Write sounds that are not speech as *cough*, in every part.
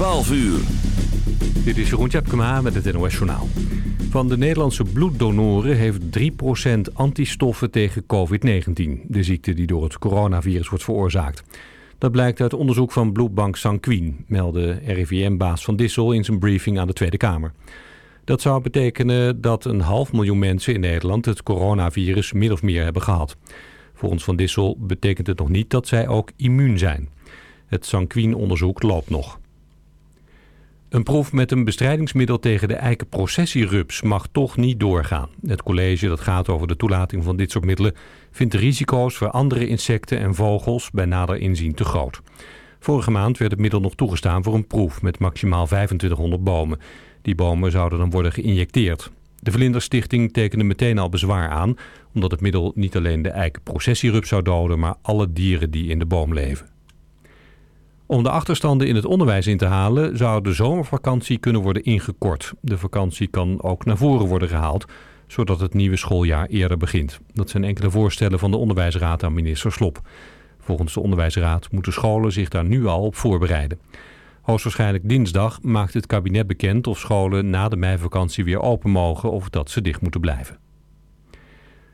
12 uur. Dit is Jeroen Tjepkema met het NOS Journaal. Van de Nederlandse bloeddonoren heeft 3% antistoffen tegen COVID-19. De ziekte die door het coronavirus wordt veroorzaakt. Dat blijkt uit onderzoek van bloedbank Sanquin, meldde RIVM-baas Van Dissel in zijn briefing aan de Tweede Kamer. Dat zou betekenen dat een half miljoen mensen in Nederland het coronavirus min of meer hebben gehad. Volgens Van Dissel betekent het nog niet dat zij ook immuun zijn. Het Sanquin-onderzoek loopt nog. Een proef met een bestrijdingsmiddel tegen de eikenprocessierups mag toch niet doorgaan. Het college dat gaat over de toelating van dit soort middelen vindt de risico's voor andere insecten en vogels bij nader inzien te groot. Vorige maand werd het middel nog toegestaan voor een proef met maximaal 2500 bomen. Die bomen zouden dan worden geïnjecteerd. De Vlinderstichting tekende meteen al bezwaar aan, omdat het middel niet alleen de eikenprocessierups zou doden, maar alle dieren die in de boom leven. Om de achterstanden in het onderwijs in te halen zou de zomervakantie kunnen worden ingekort. De vakantie kan ook naar voren worden gehaald, zodat het nieuwe schooljaar eerder begint. Dat zijn enkele voorstellen van de Onderwijsraad aan minister Slop. Volgens de Onderwijsraad moeten scholen zich daar nu al op voorbereiden. Hoogstwaarschijnlijk dinsdag maakt het kabinet bekend of scholen na de meivakantie weer open mogen of dat ze dicht moeten blijven.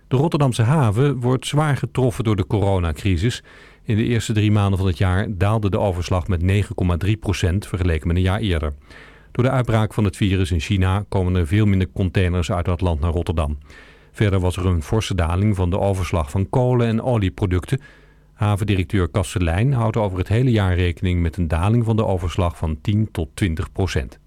De Rotterdamse haven wordt zwaar getroffen door de coronacrisis. In de eerste drie maanden van het jaar daalde de overslag met 9,3 procent vergeleken met een jaar eerder. Door de uitbraak van het virus in China komen er veel minder containers uit dat land naar Rotterdam. Verder was er een forse daling van de overslag van kolen- en olieproducten. Havendirecteur Kastelein houdt over het hele jaar rekening met een daling van de overslag van 10 tot 20 procent.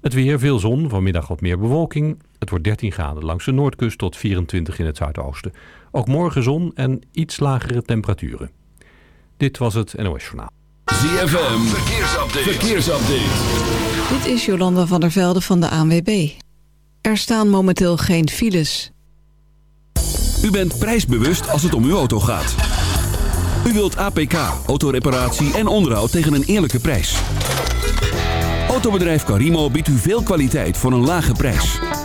Het weer, veel zon, vanmiddag wat meer bewolking. Het wordt 13 graden langs de noordkust tot 24 in het zuidoosten. Ook morgen zon en iets lagere temperaturen. Dit was het NOS Journaal. ZFM, verkeersupdate. verkeersupdate. Dit is Jolanda van der Velde van de ANWB. Er staan momenteel geen files. U bent prijsbewust als het om uw auto gaat. U wilt APK, autoreparatie en onderhoud tegen een eerlijke prijs. Autobedrijf Carimo biedt u veel kwaliteit voor een lage prijs.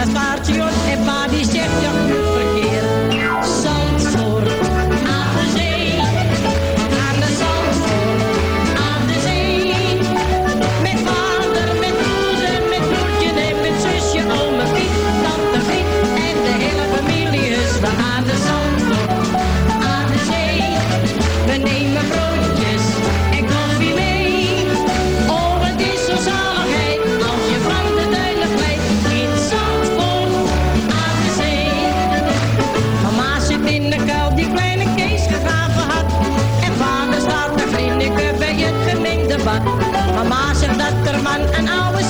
Ze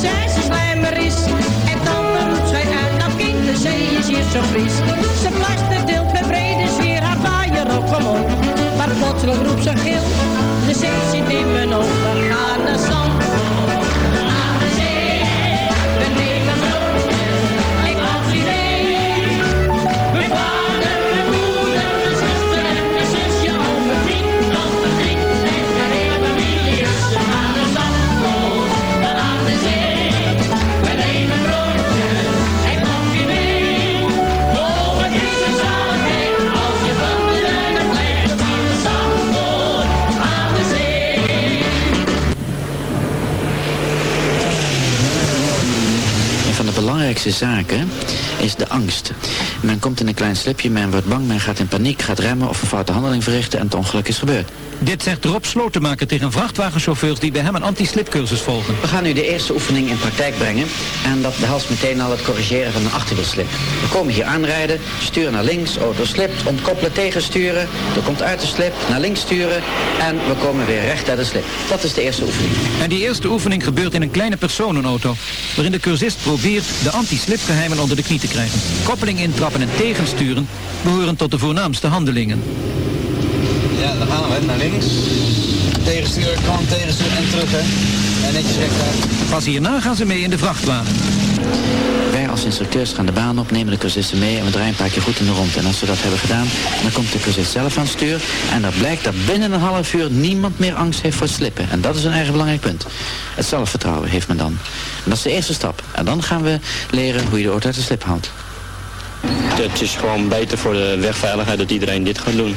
prinses slijmer is. En dan roept zij uit, nou, dat kind, de zee is hier zo fris. Ze plaster deelt met brede sfeer haar vaaier op, kom op. Maar plotseling roept ze gil, de zee zit in mijn ogen, ga naar zand. Zaken is de angst. Men komt in een klein slipje, men wordt bang, men gaat in paniek, gaat remmen of een foute handeling verrichten en het ongeluk is gebeurd. Dit zegt Rob Slotenmaker tegen vrachtwagenchauffeurs die bij hem een anti-slipcursus volgen. We gaan nu de eerste oefening in praktijk brengen en dat behelst meteen al het corrigeren van een achterwielslip. We komen hier aanrijden, sturen naar links, auto slipt, ontkoppelen tegensturen, er komt uit de slip, naar links sturen en we komen weer recht uit de slip. Dat is de eerste oefening. En die eerste oefening gebeurt in een kleine personenauto, waarin de cursist probeert de anti-slipgeheimen onder de knie te krijgen. Koppeling intrappen en tegensturen behoren tot de voornaamste handelingen. Ja, dan gaan we naar links. Tegensturen, kant tegensturen en terug, hè. En netjes recht Pas hierna gaan ze mee in de vrachtwagen. Als instructeurs gaan de baan op, nemen de cursisten mee en we draaien een paar keer goed in de rond. En als we dat hebben gedaan, dan komt de cursist zelf aan het stuur. En dan blijkt dat binnen een half uur niemand meer angst heeft voor slippen. En dat is een erg belangrijk punt. Het zelfvertrouwen heeft men dan. En dat is de eerste stap. En dan gaan we leren hoe je de auto uit de slip houdt. Het is gewoon beter voor de wegveiligheid dat iedereen dit gaat doen.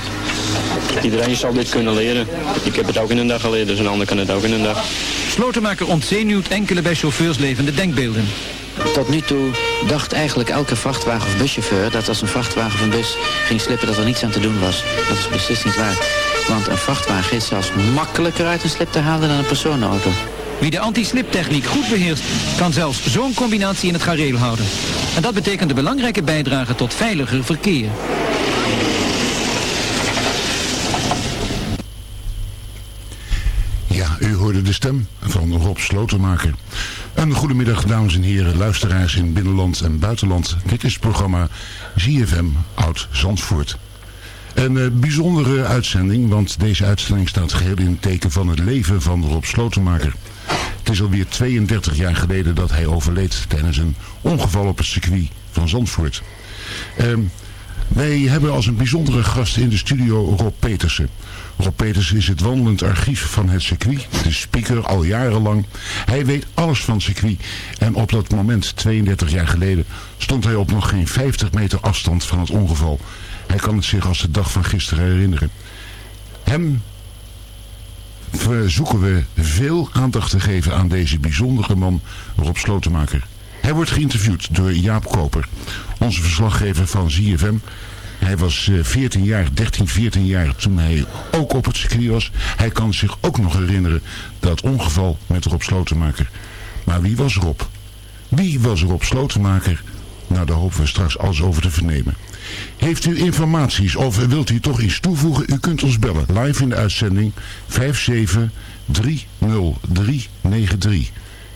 Iedereen zal dit kunnen leren. Ik heb het ook in een dag geleerd, dus een ander kan het ook in een dag. Slotenmaker ontzenuwt enkele bij chauffeurs levende denkbeelden. Tot nu toe dacht eigenlijk elke vrachtwagen of buschauffeur dat als een vrachtwagen of een bus ging slippen dat er niets aan te doen was. Dat is precies niet waar. Want een vrachtwagen is zelfs makkelijker uit een slip te halen dan een personenauto. Wie de anti-sliptechniek goed beheerst, kan zelfs zo'n combinatie in het gareel houden. En dat betekent een belangrijke bijdrage tot veiliger verkeer. Ja, u de stem van Rob Slotenmaker. Een goedemiddag, dames en heren, luisteraars in binnenland en buitenland. Dit is het programma ZFM Oud Zandvoort. Een eh, bijzondere uitzending, want deze uitzending staat geheel in het teken van het leven van Rob Slotenmaker. Het is alweer 32 jaar geleden dat hij overleed tijdens een ongeval op het circuit van Zandvoort. Ehm, wij hebben als een bijzondere gast in de studio Rob Petersen. Rob Petersen is het wandelend archief van het circuit, de speaker al jarenlang. Hij weet alles van het circuit en op dat moment, 32 jaar geleden, stond hij op nog geen 50 meter afstand van het ongeval. Hij kan het zich als de dag van gisteren herinneren. Hem verzoeken we veel aandacht te geven aan deze bijzondere man, Rob Slotenmaker. Hij wordt geïnterviewd door Jaap Koper, onze verslaggever van ZFM. Hij was 14 jaar, 13, 14 jaar toen hij ook op het circuit was. Hij kan zich ook nog herinneren dat ongeval met Rob Slotenmaker. Maar wie was Rob? Wie was Rob Slotenmaker? Nou, daar hopen we straks alles over te vernemen. Heeft u informaties of wilt u toch iets toevoegen? U kunt ons bellen. Live in de uitzending 5730393.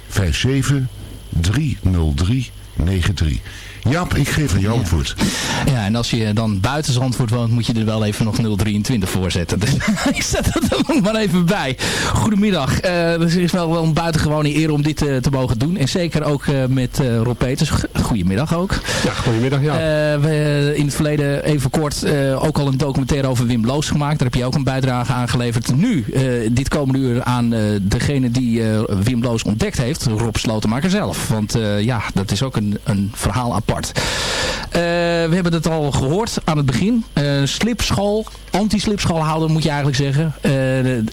5730393. Jaap, ik geef aan jou het woord. Ja, en als je dan buiten Zandvoort woont, moet je er wel even nog 023 voor zetten. *laughs* Dus ik zet dat er maar even bij. Goedemiddag. Uh, het is wel, wel een buitengewone eer om dit uh, te mogen doen. En zeker ook uh, met Rob Peters. Goedemiddag ook. Ja, goedemiddag. Ja. we in het verleden even kort ook al een documentaire over Wim Loos gemaakt. Daar heb je ook een bijdrage aan geleverd. Nu, dit komende uur aan degene die Wim Loos ontdekt heeft. Rob Slotenmaker zelf. Want ja, dat is ook een, een verhaal apart. Uh, we hebben het al gehoord aan het begin. Uh, slipschool, anti-slipschoolhouder moet je eigenlijk zeggen. Uh,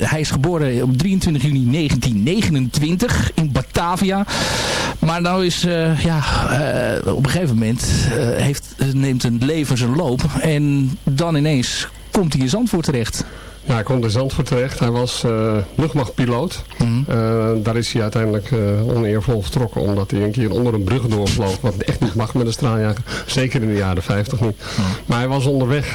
hij is geboren op 23 juni 1929 in Batavia. Maar nou is, ja, op een gegeven moment heeft, neemt een leven zijn loop. En dan ineens komt hij in Zandvoort terecht. Ja, hij komt in Zandvoort terecht. Hij was uh, luchtmachtpiloot. Mhm. Eh, daar is hij uiteindelijk uh, oneervol vertrokken omdat hij een keer onder een brug doorvloog. Wat echt niet mag met een straaljager. Zeker in de jaren 50 niet. Mhm. Maar hij was onderweg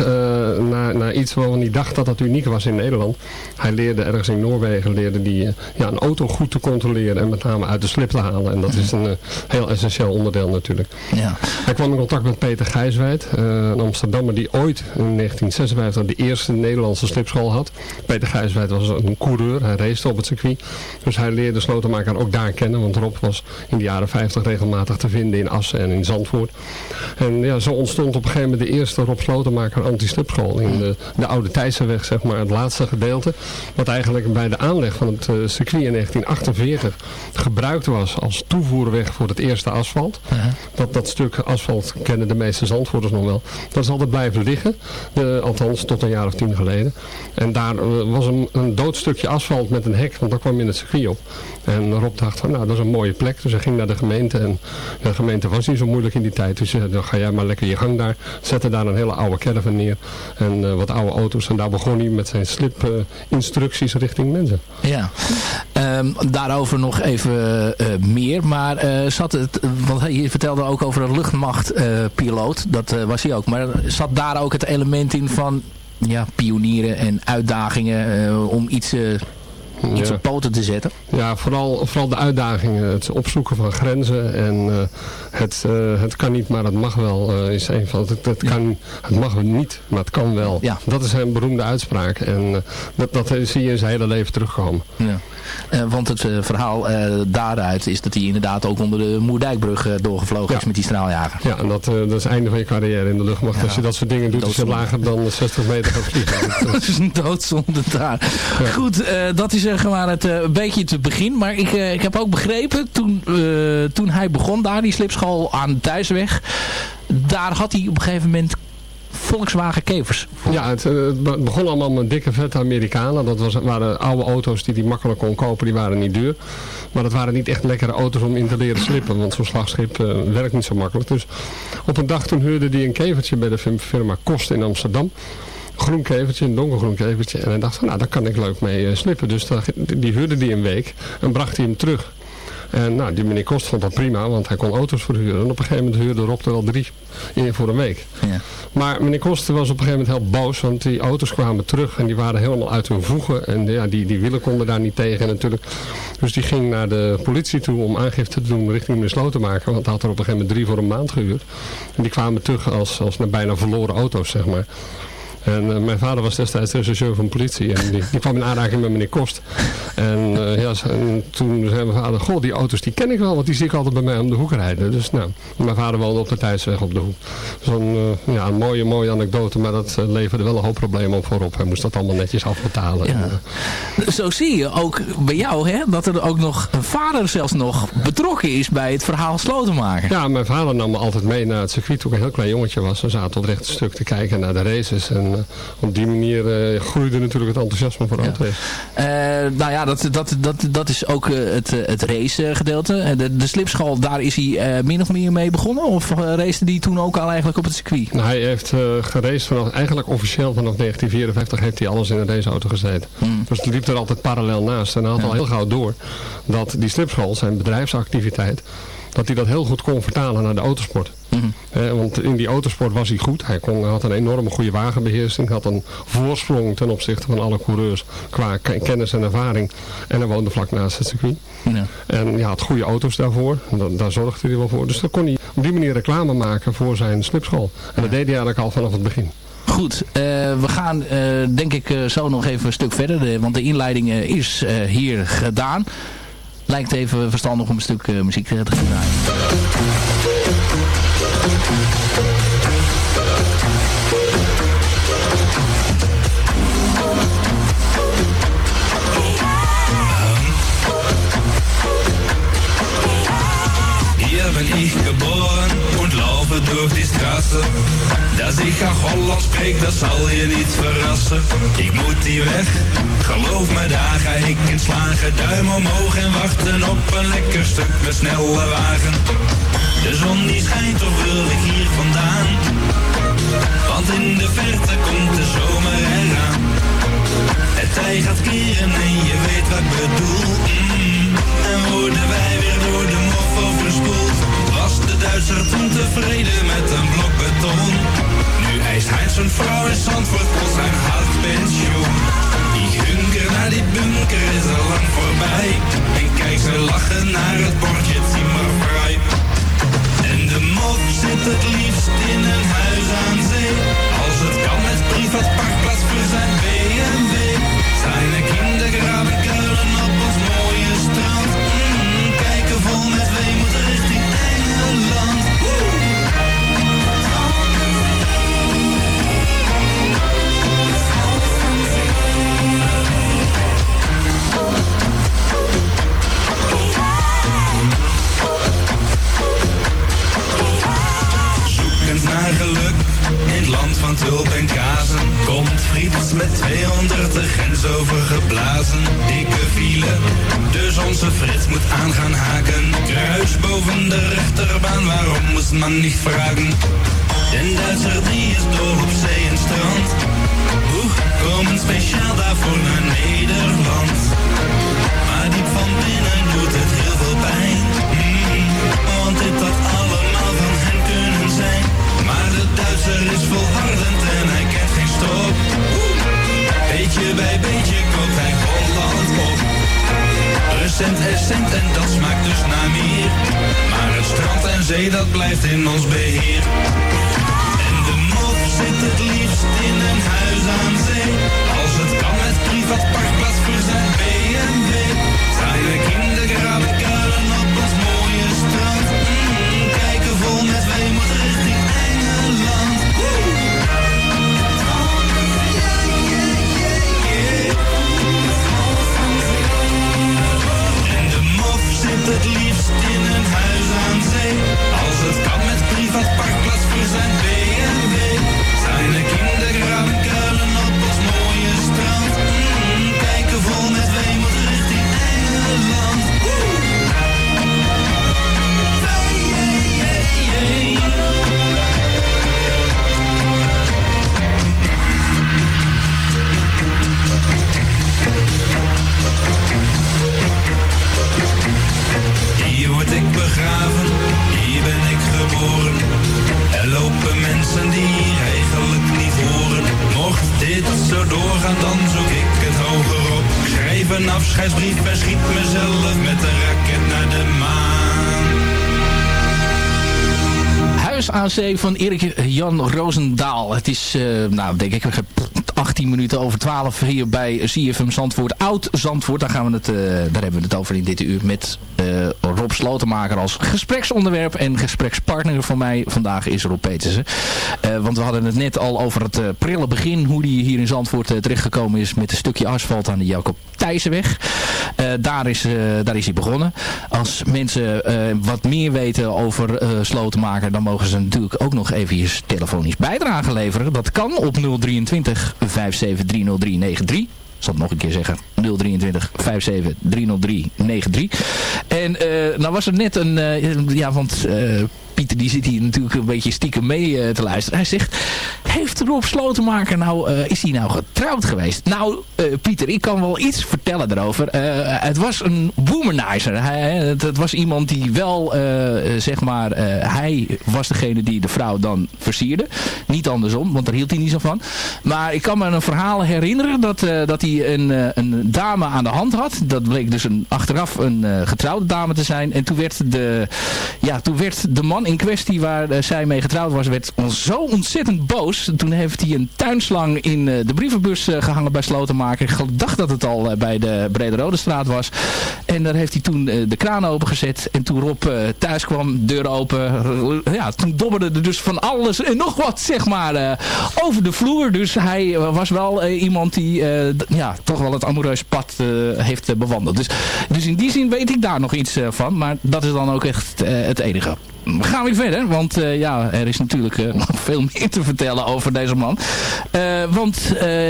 naar, naar iets waarvan hij dacht dat dat uniek was in Nederland. Hij leerde ergens in Noorwegen leerde die, ja, een auto goed te controleren en met name uit de slip te halen. En dat is een heel essentieel onderdeel natuurlijk. Ja. Hij kwam in contact met Peter Gijswijd, een Amsterdammer die ooit in 1956 de eerste Nederlandse slipschool had. Peter Gijswijd was een coureur, hij race op het circuit. Dus hij leerde Slotenmaker ook daar kennen, want Rob was in de jaren 50 regelmatig te vinden in Assen en in Zandvoort. En ja, zo ontstond op een gegeven moment de eerste Rob Slotenmaker anti-slipschool in de, de Oude Thijssenweg, zeg maar, het laatste gedeelte. Wat eigenlijk bij de aanleg van het uh, circuit in 1948 gebruikt was als toevoerweg voor het eerste asfalt. dat, dat stuk asfalt kennen de meeste Zandvoorters nog wel. Dat is altijd blijven liggen, uh, althans tot een jaar of tien geleden. En en daar eh, was een, een dood stukje asfalt met een hek, want daar kwam in het circuit op. En Rob dacht van, nou dat is een mooie plek. Dus hij ging naar de gemeente en de gemeente was niet zo moeilijk in die tijd. Dus zei, dan ga jij maar lekker je gang daar. Zette daar een hele oude caravan neer en uh, wat oude auto's. En daar begon hij met zijn slip uh, instructies richting mensen. Ja, um, daarover nog even meer. Maar zat het, want je vertelde ook over een luchtmachtpiloot. dat was hij ook. Maar zat daar ook het element in van ja, pionieren en uitdagingen uh, om iets, uh, iets op poten te zetten? Ja, vooral, vooral de uitdagingen. Het opzoeken van grenzen en uh, het, het kan niet, maar het mag wel is een van het, het, kan, het mag niet, maar het kan wel. Ja. Dat is een beroemde uitspraak en dat, dat zie je in zijn hele leven terugkomen. Ja. Want het verhaal daaruit is dat hij inderdaad ook onder de Moerdijkbrug doorgevlogen ja. is met die straaljager. Ja, en dat, dat is het einde van je carrière in de luchtmacht. Als je dat soort dingen doet, is je lager dan 60 meter gaat vliegen. *laughs* dat is een doodzonde daar. Goed, dat is zeg maar het een beetje te begin. Maar ik, ik heb ook begrepen, toen, toen hij begon daar, die slipschool aan de. Daar had hij op een gegeven moment Volkswagen Kevers. Ja, het, eh, begon allemaal met dikke vette Amerikanen. Dat was, waren oude auto's die hij makkelijk kon kopen. Die waren niet duur. Maar dat waren niet echt lekkere auto's om in te leren slippen. Want zo'n slagschip werkt niet zo makkelijk. Dus op een dag toen huurde hij een kevertje bij de firma Kost in Amsterdam groen kevertje, een donkergroen kevertje. En hij dacht van, nou, daar kan ik leuk mee uh, slippen. Dus die huurde die een week en bracht hij hem terug. En nou, die meneer Kost vond dat prima, want hij kon auto's verhuren. En op een gegeven moment huurde Rob er wel drie in voor een week. Ja. Maar meneer Kost was op een gegeven moment heel boos, want die auto's kwamen terug en die waren helemaal uit hun voegen. En ja, die, die wielen konden daar niet tegen natuurlijk. Dus die ging naar de politie toe om aangifte te doen richting meneer Slotenmaker. Want hij had er op een gegeven moment drie voor een maand gehuurd. En die kwamen terug als, als bijna verloren auto's, zeg maar. En uh, mijn vader was destijds rechercheur van politie. En die, die kwam in aanraking met meneer Kost. En, uh, ja, en toen zei mijn vader, goh, die auto's die ken ik wel, want die zie ik altijd bij mij om de hoek rijden. Dus nou, mijn vader woonde op de tijdsweg op de hoek. Zo'n uh, ja, een mooie, mooie anekdote, maar dat leverde wel een hoop problemen op voorop. Hij moest dat allemaal netjes afbetalen. Ja. En, Zo zie je ook bij jou, hè, dat er ook nog een vader zelfs nog betrokken is bij het verhaal slotenmaken. Ja, mijn vader nam me altijd mee naar het circuit toen ik een heel klein jongetje was. We zaten op het rechte stuk te kijken naar de races en eh, op die manier uh, groeide natuurlijk het enthousiasme voor ja. Uh, nou ja, dat, dat, dat, dat is ook het, het race gedeelte. De, de slipschool, daar is hij min of meer mee begonnen? Of race die toen ook al eigenlijk op het circuit? Nou, hij heeft geraced vanaf, eigenlijk officieel vanaf 1954 heeft hij alles in een raceauto gezeten. Hmm. Dus hij liep er altijd parallel naast. En hij had al heel gauw door dat die slipschool, zijn bedrijfsactiviteit, dat hij dat heel goed kon vertalen naar de autosport. Mhm. want in die autosport was hij goed. Hij, kon, had een enorme goede wagenbeheersing. Had een voorsprong ten opzichte van alle coureurs qua kennis en ervaring. En hij woonde vlak naast het circuit. Ja. En hij had goede auto's daarvoor. Daar, daar zorgde hij wel voor. Dus dan kon hij op die manier reclame maken voor zijn slipschool. En dat deed hij eigenlijk al vanaf het begin. Goed, uh, we gaan uh, denk ik uh, zo nog even een stuk verder. De, want de inleiding is hier gedaan lijkt even verstandig om een stuk uh, muziek te gaan draaien. Durch die. Dass ich auch Holland spreek, dat zal je niet verrassen. Ik moet hier weg, geloof me, daar ga ik in slagen. Duim omhoog en wachten op een lekker stuk met snelle wagen. De zon die schijnt, toch wil ik hier vandaan. Want in de verte komt de zomer eraan. het doel. Mm. En worden wij weer door de mof overspoeld. Duitser toen tevreden met een blok beton? Nu eist Heinz zijn vrouw in Zandvoort voor zijn hartpensioen. Die hunker naar die bunker is al lang voorbij. En kijk ze lachen naar het bordje Zimmerfrei. En de mof zit het liefst in een huis aan zee. Als het kan met privat tulp en kazen. Komt Frits met 200 de grens overgeblazen. Dikke file, dus onze Frits moet aan gaan haken. Kruis boven de rechterbaan, waarom moest man niet vragen? Den Duitser die is dol op zee en strand. Oeh, komen speciaal daarvoor naar Nederland. Maar diep van binnen doet het heel veel pijn. Mm, want dit had allemaal Duitser is volhardend en hij kent geen stop. Beetje bij beetje koopt hij Holland op. Recent is cent en dat smaakt dus naar meer. Maar het strand en zee dat blijft in ons beheer. En de mof zit het liefst in een huis aan zee. Als het kan met privat parkplaats voor zijn BMW. Zijn kindergraven kuilen op Van Erik Jan Roosendaal. Het is, eh, nou denk ik, 18 minuten over 12 hier bij CFM Zandvoort. Oud Zandvoort, daar, gaan we het, eh, daar hebben we het over in dit uur met eh, Rob Slotenmaker als gespreksonderwerp. En gesprekspartner van mij vandaag is Rob Petersen. Eh, want we hadden het net al over het prille begin. Hoe die hier in Zandvoort terechtgekomen is met een stukje asfalt aan de Jacob Thijssenweg. daar, is, daar is hij begonnen. Als mensen wat meer weten over Slotenmaker, dan mogen ze natuurlijk ook nog even telefonisch bijdrage leveren. Dat kan op 023 57 30393. Ik zal het nog een keer zeggen. 023 57 303 93. En uh, nou was er net een... Uh, ja, want... Uh, Pieter die zit hier natuurlijk een beetje stiekem mee te luisteren. Hij zegt, heeft Rob Slotenmaker nou, is hij nou getrouwd geweest? Nou, Pieter, ik kan wel iets vertellen erover. het was een womanizer. Het, was iemand die wel, zeg maar, hij was degene die de vrouw dan versierde. Niet andersom, want daar hield hij niet zo van. Maar ik kan me een verhaal herinneren dat, dat hij een, een dame aan de hand had. Dat bleek dus een, achteraf een getrouwde dame te zijn. En toen werd de, ja, toen werd de man in kwestie waar uh, zij mee getrouwd was, werd zo ontzettend boos. Toen heeft hij een tuinslang in uh, de brievenbus uh, gehangen bij Slotenmaker. Ik dacht dat het al bij de Brede Rode straat was. En daar heeft hij toen de kraan opengezet. En toen Rob thuis kwam, deur open. ja, toen dobberde er dus van alles en nog wat, zeg maar, over de vloer. Dus hij was wel iemand die ja, toch wel het amoureuze pad heeft bewandeld. Dus, dus in die zin weet ik daar nog iets van. Maar dat is dan ook echt het enige we gaan weer verder, want uh, ja, er is natuurlijk uh, *laughs* nog veel meer te vertellen over deze man. Uh, want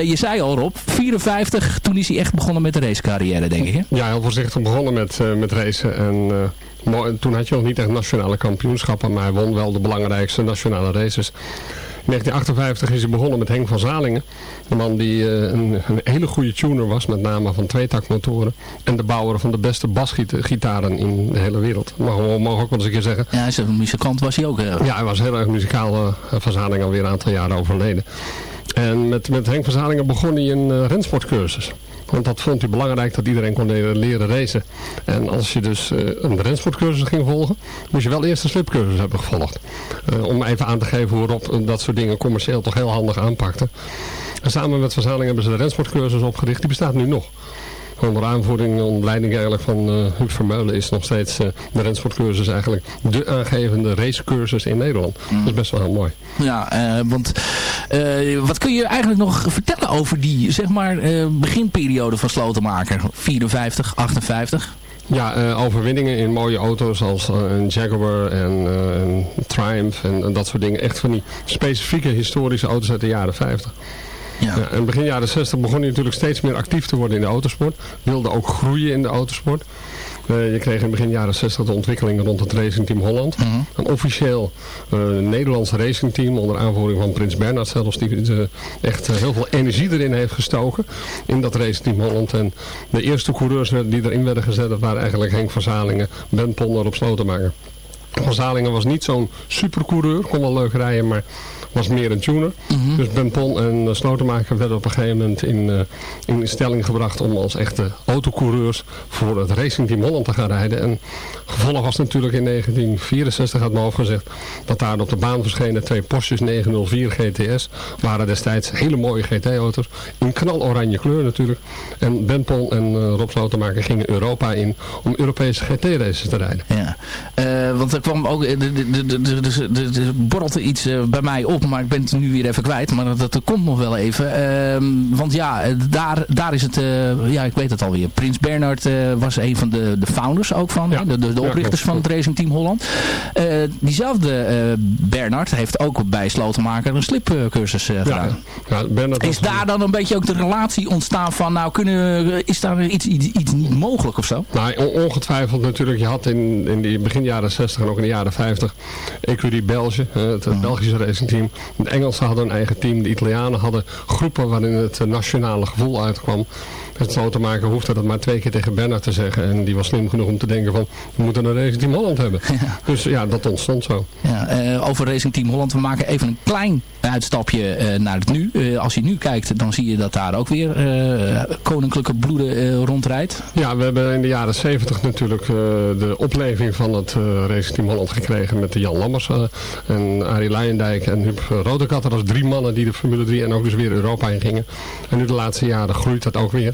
je zei al Rob, 54, toen is hij echt begonnen met de racecarrière, denk ik. Hè? Ja, heel voorzichtig begonnen met, met racen. En toen had je nog niet echt nationale kampioenschappen, maar hij won wel de belangrijkste nationale races. 1958 is hij begonnen met Henk van Zalingen. Een man die uh, een, een, hele goede tuner was, met name van tweetaktmotoren. En de bouwer van de beste basgitaren in de hele wereld. Mag we mogen ook wel eens een keer zeggen. Ja, hij een muzikant was hij ook. Ja, hij was heel erg muzikaal. Uh, van Zalingen alweer een aantal jaren overleden. En met, met Henk van Zalingen begon hij een rensportcursus. Want dat vond hij belangrijk dat iedereen kon leren racen. En als je dus uh, een rensportcursus ging volgen, moest je wel eerst een slipcursus hebben gevolgd. Uh, om even aan te geven hoe Rob dat soort dingen commercieel toch heel handig aanpakte. En samen met Verzaling hebben ze de rensportcursus opgericht. Die bestaat nu nog onder aanvoering en onder leiding eigenlijk van uh, Huub Vermeulen is nog steeds uh, de rensportcursus eigenlijk de aangevende racecursus in Nederland. Mm. Dat is best wel heel mooi. Ja, uh, want wat kun je eigenlijk nog vertellen over die zeg maar beginperiode van Slotenmaker? 54, 58? Ja, uh, overwinningen in mooie auto's als uh, een Jaguar en uh, een Triumph en, en, dat soort dingen. Echt van die specifieke historische auto's uit de jaren 50. Ja. en begin jaren 60 begon hij natuurlijk steeds meer actief te worden in de autosport. Wilde ook groeien in de autosport. Uh, je kreeg in begin jaren 60 de ontwikkeling rond het racingteam Holland. Uh -huh. Een officieel uh, Nederlands racingteam onder aanvoering van Prins Bernhard zelfs. Die echt heel veel energie erin heeft gestoken in dat racingteam Holland. En de eerste coureurs die erin werden gezet waren eigenlijk Henk van Zalingen, Ben Ponder op Slotenmaker. Van Zalingen was niet zo'n supercoureur, kon wel leuk rijden, maar was meer een tuner. Mm -hmm. Dus Ben Pon en uh, Slotenmaker werden op een gegeven moment in, uh, in stelling gebracht om als echte autocoureurs voor het Racing Team Holland te gaan rijden. En gevolg was natuurlijk in 1964, had me gezegd, dat daar op de baan verschenen twee Porsches 904 GTS. Waren destijds hele mooie GT-auto's. In knaloranje kleur natuurlijk. En Ben Pon en uh, Rob Slotenmaker gingen Europa in om Europese GT-races te rijden. Ja, want er kwam ook, er borrelde iets bij mij op maar ik ben het nu weer even kwijt. Maar dat, dat komt nog wel even. Uh, want ja, daar, daar is het, uh, ja ik weet het alweer. Prins Bernhard uh, was een van de, de founders ook van. Ja. De, de, de, oprichters ja, van het Racing Team Holland. Uh, diezelfde Bernhard heeft ook bij Slotenmaker een slipcursus gedaan. Ja, is daar dan een beetje ook de relatie ontstaan van, nou kunnen, is daar iets, iets, iets niet mogelijk of zo? Nou, ongetwijfeld natuurlijk. Je had in, in die begin jaren 60 en ook in de jaren 50 Ecurie België, het, het Belgische racing De Engelsen hadden een eigen team. De Italianen hadden groepen waarin het nationale gevoel uitkwam. Het zo te maken hoefde dat maar twee keer tegen Bernard te zeggen. En die was slim genoeg om te denken van, we moeten een Racing Team Holland hebben. Ja. Dus ja, dat ontstond zo. Ja, uh, over Racing Team Holland, we maken even een klein uitstapje uh, naar het nu. Uh, als je nu kijkt, dan zie je dat daar ook weer koninklijke bloeden rondrijdt. Ja, we hebben in de jaren 70 natuurlijk de opleving van het Racing Team Holland gekregen met de Jan Lammers en Arie Leijendijk en Huub Rodekat. Dat was drie mannen die de Formule 3 en ook dus weer Europa in gingen. En nu de laatste jaren groeit dat ook weer.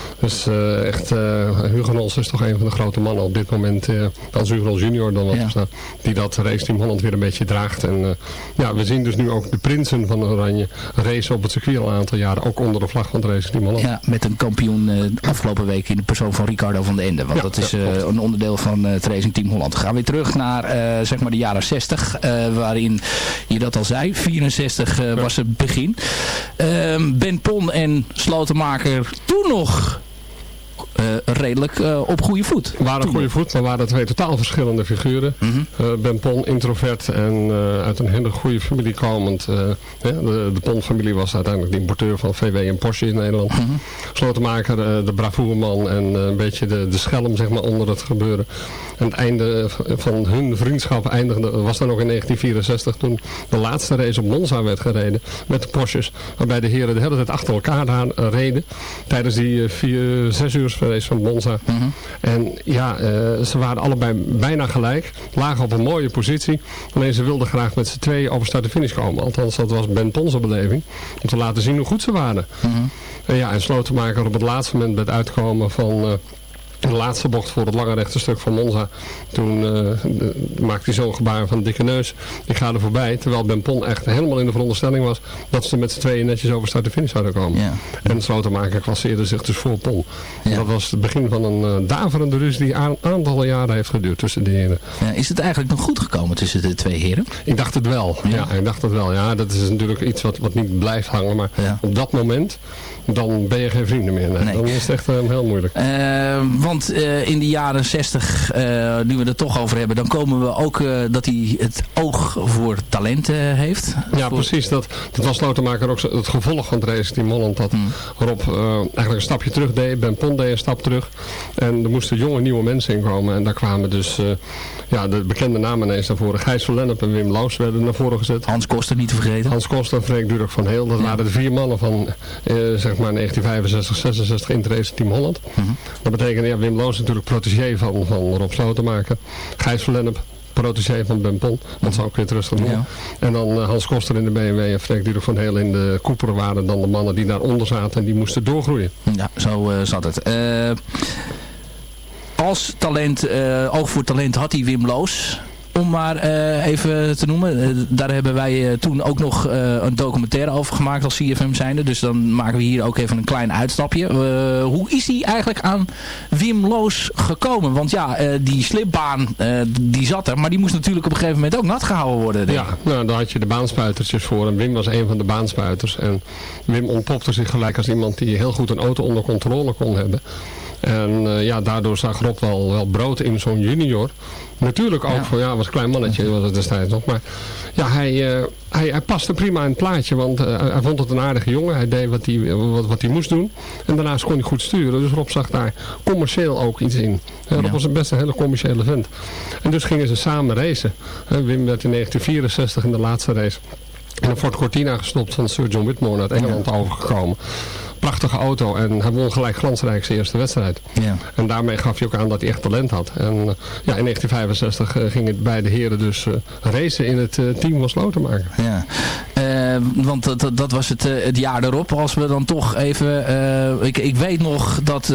Dus uh, echt, uh, Hugo Nols is toch een van de grote mannen op dit moment. Uh, als Hugo junior dan ja. die dat raceteam Holland weer een beetje draagt. En ja, we zien dus nu ook de prinsen van Oranje racen op het circuit al een aantal jaren. Ook onder de vlag van het raceteam Holland. Ja, met een kampioen afgelopen week in de persoon van Ricardo van de Ende. Want ja, dat is een onderdeel van het Racing Team Holland. We gaan weer terug naar zeg maar de jaren 60. waarin je dat al zei. 64 was het begin. Ehm, ben Pon en Slotenmaker toen nog redelijk uh, op goede voet. Waren op goede voet, maar waren twee totaal verschillende figuren. Mm -hmm. uh, ben Pon introvert en uit een hele goede familie komend. de, de Pon-familie was uiteindelijk de importeur van VW en Porsche in Nederland. Mm -hmm. Slotenmaker, de bravoerman en een beetje de, de schelm zeg maar, onder het gebeuren. En het einde van hun vriendschap eindigde, was dan nog in 1964 toen de laatste race op Monza werd gereden met de Porsches. Waarbij de heren de hele tijd achter elkaar reden tijdens die vier, zes uur race van Monza. Mm -hmm. En ja, uh, ze waren allebei bijna gelijk. Lagen op een mooie positie. Alleen ze wilden graag met z'n tweeën over start-finish komen. Althans, dat was Ben Ponse beleving. Om te laten zien hoe goed ze waren. Mm -hmm. En ja, en Slotenmaker op het laatste moment met uitkomen van... De laatste bocht voor het lange rechte stuk van Monza. Toen uh, maakte hij zo'n gebaar van dikke neus. Ik ga er voorbij. Terwijl Ben Pon echt helemaal in de veronderstelling was dat ze met z'n tweeën netjes over start de finish zouden komen. Ja. En slotenmaker kwasseerde zich dus voor Pon. Ja. Dat was het begin van een uh, daverende ruzie die een aantal jaren heeft geduurd tussen de heren. Ja, is het eigenlijk nog goed gekomen tussen de twee heren? Ik dacht het wel. Ja, ik dacht het wel. Ja, dat is natuurlijk iets wat, wat niet blijft hangen. Maar op dat moment, dan ben je geen vrienden meer. Nee. Nee. Dan is het echt uh, heel moeilijk. want in de jaren 60, nu we het toch over hebben, dan komen we ook dat hij het oog voor talent heeft. Ja, precies. Dat, dat was Slotenmaker ook het gevolg van het race die Molland dat hmm. Rob eigenlijk een stapje terug deed. Ben Pont deed een stap terug. En er moesten jonge nieuwe mensen in komen. En daar kwamen dus ja, de bekende namen ineens naar voren. Gijs van Lennep en Wim Laus werden naar voren gezet. Hans Koster niet te vergeten. Hans Koster en Durk van Heel. Dat waren de vier mannen van eh, zeg maar 1965, 66 in het race Team Holland. Mhm. Dat betekent, ja, Wim Loos natuurlijk protégé van, van Rob Slotenmaker. Gijs van Lennep protégé van Ben Pon. Dat zou ook weer rustig doen. En dan uh, Hans Koster in de BMW en Freek Durk van Heel in de Cooper waren dan de mannen die daaronder zaten en die moesten doorgroeien. Ja, zo uh, zat het. Als talent, oog voor talent had hij Wim Loos om maar uh, even te noemen. Uh, daar hebben wij uh, toen ook nog een documentaire over gemaakt als CFM zijnde. Dus dan maken we hier ook even een klein uitstapje. hoe is hij eigenlijk aan Wim Loos gekomen? Want ja, die slipbaan die zat er. Maar die moest natuurlijk op een gegeven moment ook nat gehouden worden. Ja, nou, daar had je de baanspuitertjes voor. En Wim was een van de baanspuiters. En Wim ontpopte zich gelijk als iemand die heel goed een auto onder controle kon hebben. En ja, daardoor zag Rob wel, wel brood in zo'n junior. Natuurlijk ook, voor, ja, was een klein mannetje was het destijds nog. Maar ja, hij, uh, hij, hij paste prima in het plaatje, want uh, hij vond het een aardige jongen. Hij deed wat hij, wat, wat hij moest doen. En daarnaast kon hij goed sturen. Dus Rob zag daar commercieel ook iets in. Ja, dat was best een hele commerciële vent. En dus gingen ze samen racen. Wim werd in 1964 in de laatste race in een Ford Cortina gestopt van Sir John Whitmore uit Engeland overgekomen prachtige auto. En hij won gelijk glansrijk zijn eerste wedstrijd. Ja. En daarmee gaf hij ook aan dat hij echt talent had. En uh, ja, in 1965 uh, gingen beide heren dus uh, racen in het team van Slotenmaker. Ja. Want dat, dat was het, het jaar erop. Als we dan toch even... ik, ik weet nog dat,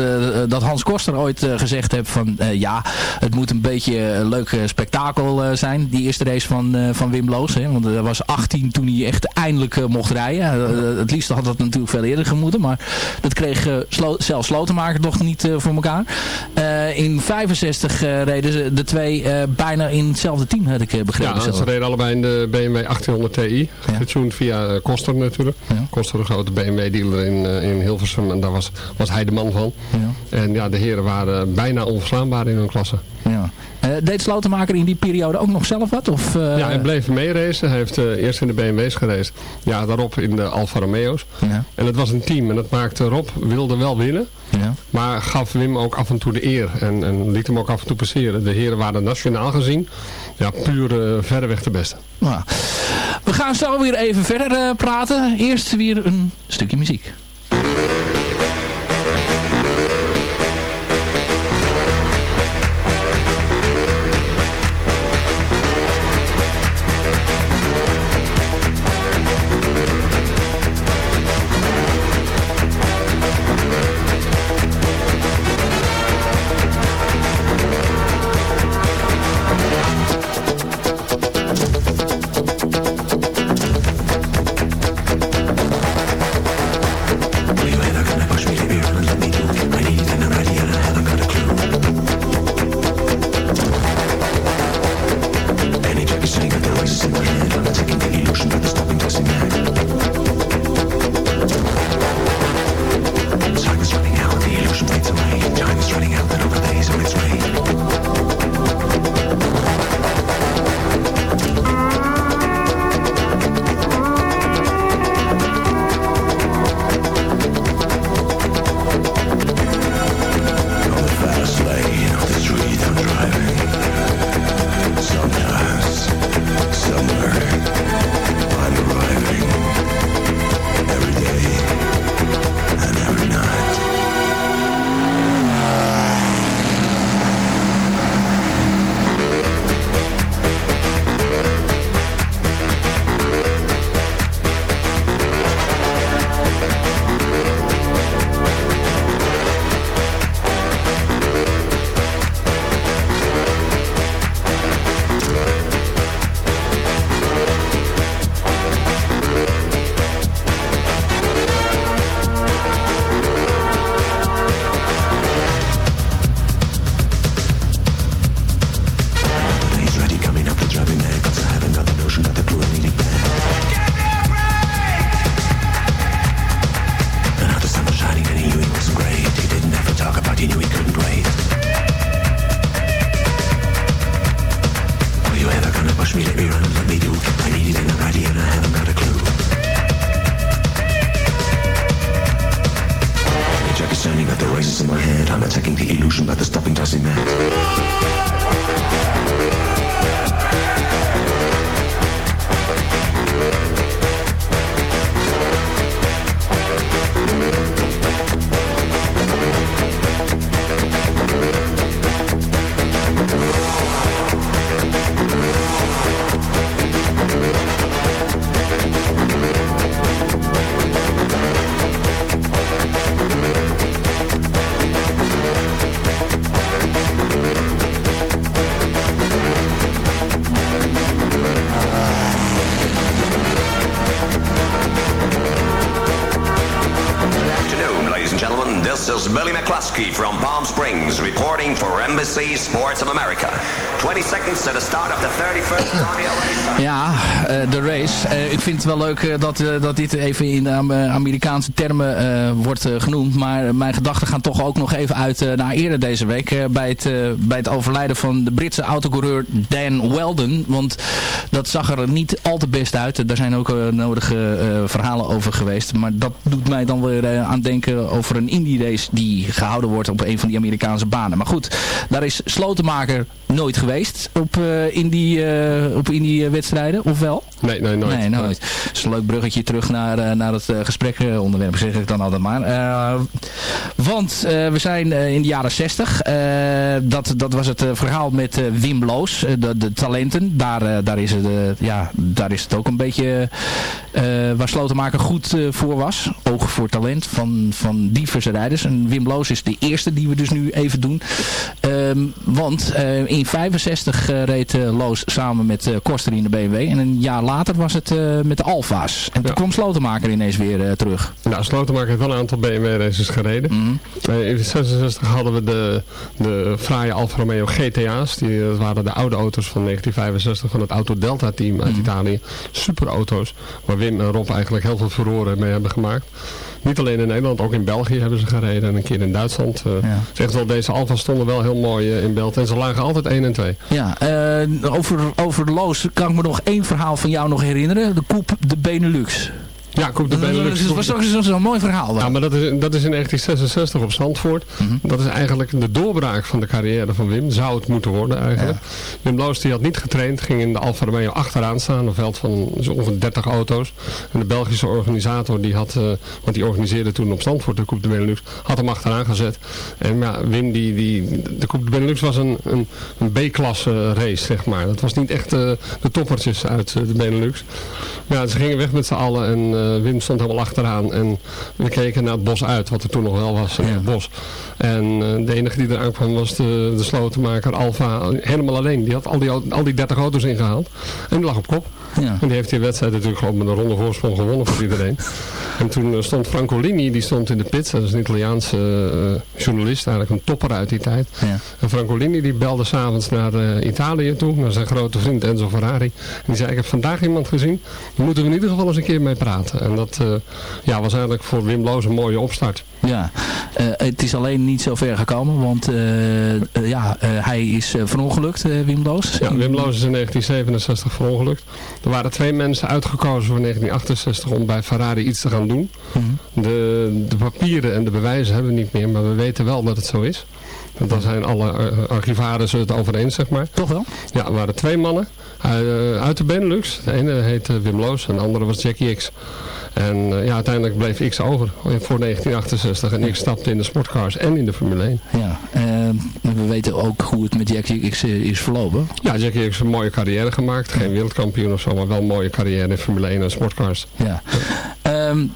dat Hans Koster ooit gezegd heeft van... ja, het moet een beetje een leuk spektakel zijn. Die eerste race van, van Wim Loos. Hè? Want hij was 18 toen hij echt eindelijk mocht rijden. het liefst had dat natuurlijk veel eerder gemoeten. Maar dat kreeg slo zelfs Slotenmaker toch niet voor elkaar. In 65 reden ze de twee bijna in hetzelfde team, had ik begrepen. Ja, ze reden allebei in de BMW 1800 Ti. Via Koster natuurlijk. Ja. Koster, een grote BMW-dealer in, in Hilversum. En daar was, was hij de man van. Ja. En ja, de heren waren bijna onverslaanbaar in hun klasse. Ja. Uh, deed Slotenmaker in die periode ook nog zelf wat? Of, uh... Ja, hij bleef meeracen. Hij heeft uh, eerst in de BMW's gereisd. Ja, daarop in de Alfa Romeo's. Ja. En het was een team. En dat maakte Rob wilde wel winnen. Ja. Maar gaf Wim ook af en toe de eer. En, en liet hem ook af en toe passeren. De heren waren nationaal gezien. Ja, puur verreweg de beste. Nou, we gaan zo weer even verder praten. Eerst weer een stukje muziek. Lasky from vind het wel leuk eh, dat, eh, dat dit even in eh, Amerikaanse termen wordt genoemd. Maar mijn gedachten gaan toch ook nog even uit naar eerder deze week. bij, het, bij het overlijden van de Britse autocoureur Dan Weldon. Want dat zag er niet al te best uit. Daar zijn ook nodige verhalen over geweest. Maar dat doet mij dan weer aan denken over een indie race die gehouden wordt op een van die Amerikaanse banen. Maar goed, daar is Slotenmaker nooit geweest op, eh, in die, eh, op in die wedstrijden, of wel? Nee, nee, nooit. Nee, nooit. Is een leuk bruggetje terug naar, eh, naar het uh, gesprek eh, onderwerp, zeg ik dan altijd maar. Want we zijn in de jaren 60. dat, dat was het verhaal met Wim Loos, de, de, talenten. Daar, daar, is het, ja, daar is het ook een beetje waar Slotenmaker goed voor was. Oog voor talent van, van diverse rijders. En Wim Loos is de eerste die we dus nu even doen. Um, want in 65 reed Loos samen met Koster in de BMW. En een jaar later was het met de Alfa's. En toen kwam Slotenmaker ineens weer uh, terug. Nou, Slotenmaker heeft wel een aantal BMW races gereden. Mm uh, in 66 hadden we de, de fraaie Alfa Romeo GTA's. Die dat waren de oude auto's van 1965 van het Auto Delta team uit mm -hmm. Italië. Super auto's. Waar Wim en Rob eigenlijk heel veel furoren mee hebben gemaakt. Niet alleen in Nederland, ook in België hebben ze gereden. En een keer in Duitsland. Uh, ja. Zegt wel, deze Alfa stonden wel heel mooi uh, in beeld. En ze lagen altijd 1 en 2. Ja, uh, over, over de Loos kan ik me nog één verhaal van jou nog herinneren. De Coupe de Benelux. Ja, Coupe de Benelux. Dat was ook zo'n zo mooi verhaal. Dan. Ja, maar dat is, dat is in 1966 op Zandvoort. Mm -hmm. Dat is eigenlijk de doorbraak van de carrière van Wim. Zou het moeten worden eigenlijk. Ja. Wim Loos die had niet getraind. Ging in de Alfa Romeo achteraan staan. Een veld van ongeveer 30 auto's. En de Belgische organisator die had, uh, want die organiseerde toen op Zandvoort de Coupe de Benelux. Had hem achteraan gezet. En ja, Wim die, die de Coupe de Benelux was een, een, een B-klasse race zeg maar. Dat was niet echt uh, de toppertjes uit uh, de Benelux. Ja, ze gingen weg met z'n allen en Wim stond helemaal achteraan. En we keken naar het bos uit, wat er toen nog wel was, ja. het bos. En uh, de enige die eraan kwam was de, de slotenmaker Alfa, helemaal alleen. Die had al die, al die 30 auto's ingehaald. En die lag op kop. Ja. En die heeft die wedstrijd natuurlijk gewoon met een ronde voorsprong gewonnen voor iedereen. En toen uh, stond Francolini, die stond in de pits. Dat is een Italiaanse uh, journalist, eigenlijk een topper uit die tijd. Ja. En Francolini die belde s'avonds naar uh, Italië toe, naar zijn grote vriend Enzo Ferrari. En die zei, ik heb vandaag iemand gezien, daar moeten we in ieder geval eens een keer mee praten. En dat ja, was eigenlijk voor Wim Loos een mooie opstart. Ja, het is alleen niet zo ver gekomen, want ja, hij is verongelukt, Wim Loos. Ja, Wim Loos is in 1967 verongelukt. Er waren twee mensen uitgekozen voor 1968 om bij Ferrari iets te gaan doen. Mm -hmm. de, de papieren en de bewijzen hebben we niet meer, maar we weten wel dat het zo is. Want daar zijn alle archivarissen het over eens, zeg maar. Toch wel? Ja, er waren twee mannen uh, uit de Benelux. De ene heette Wim Loos en de andere was Jackie X. En ja, uiteindelijk bleef X over voor 1968. En X stapte in de sportcars en in de Formule 1. Ja, uh, we weten ook hoe het met Jackie X is verlopen. Ja, Jackie X heeft een mooie carrière gemaakt. Geen wereldkampioen of zo, maar wel een mooie carrière in Formule 1 en sportcars. Ja. Um,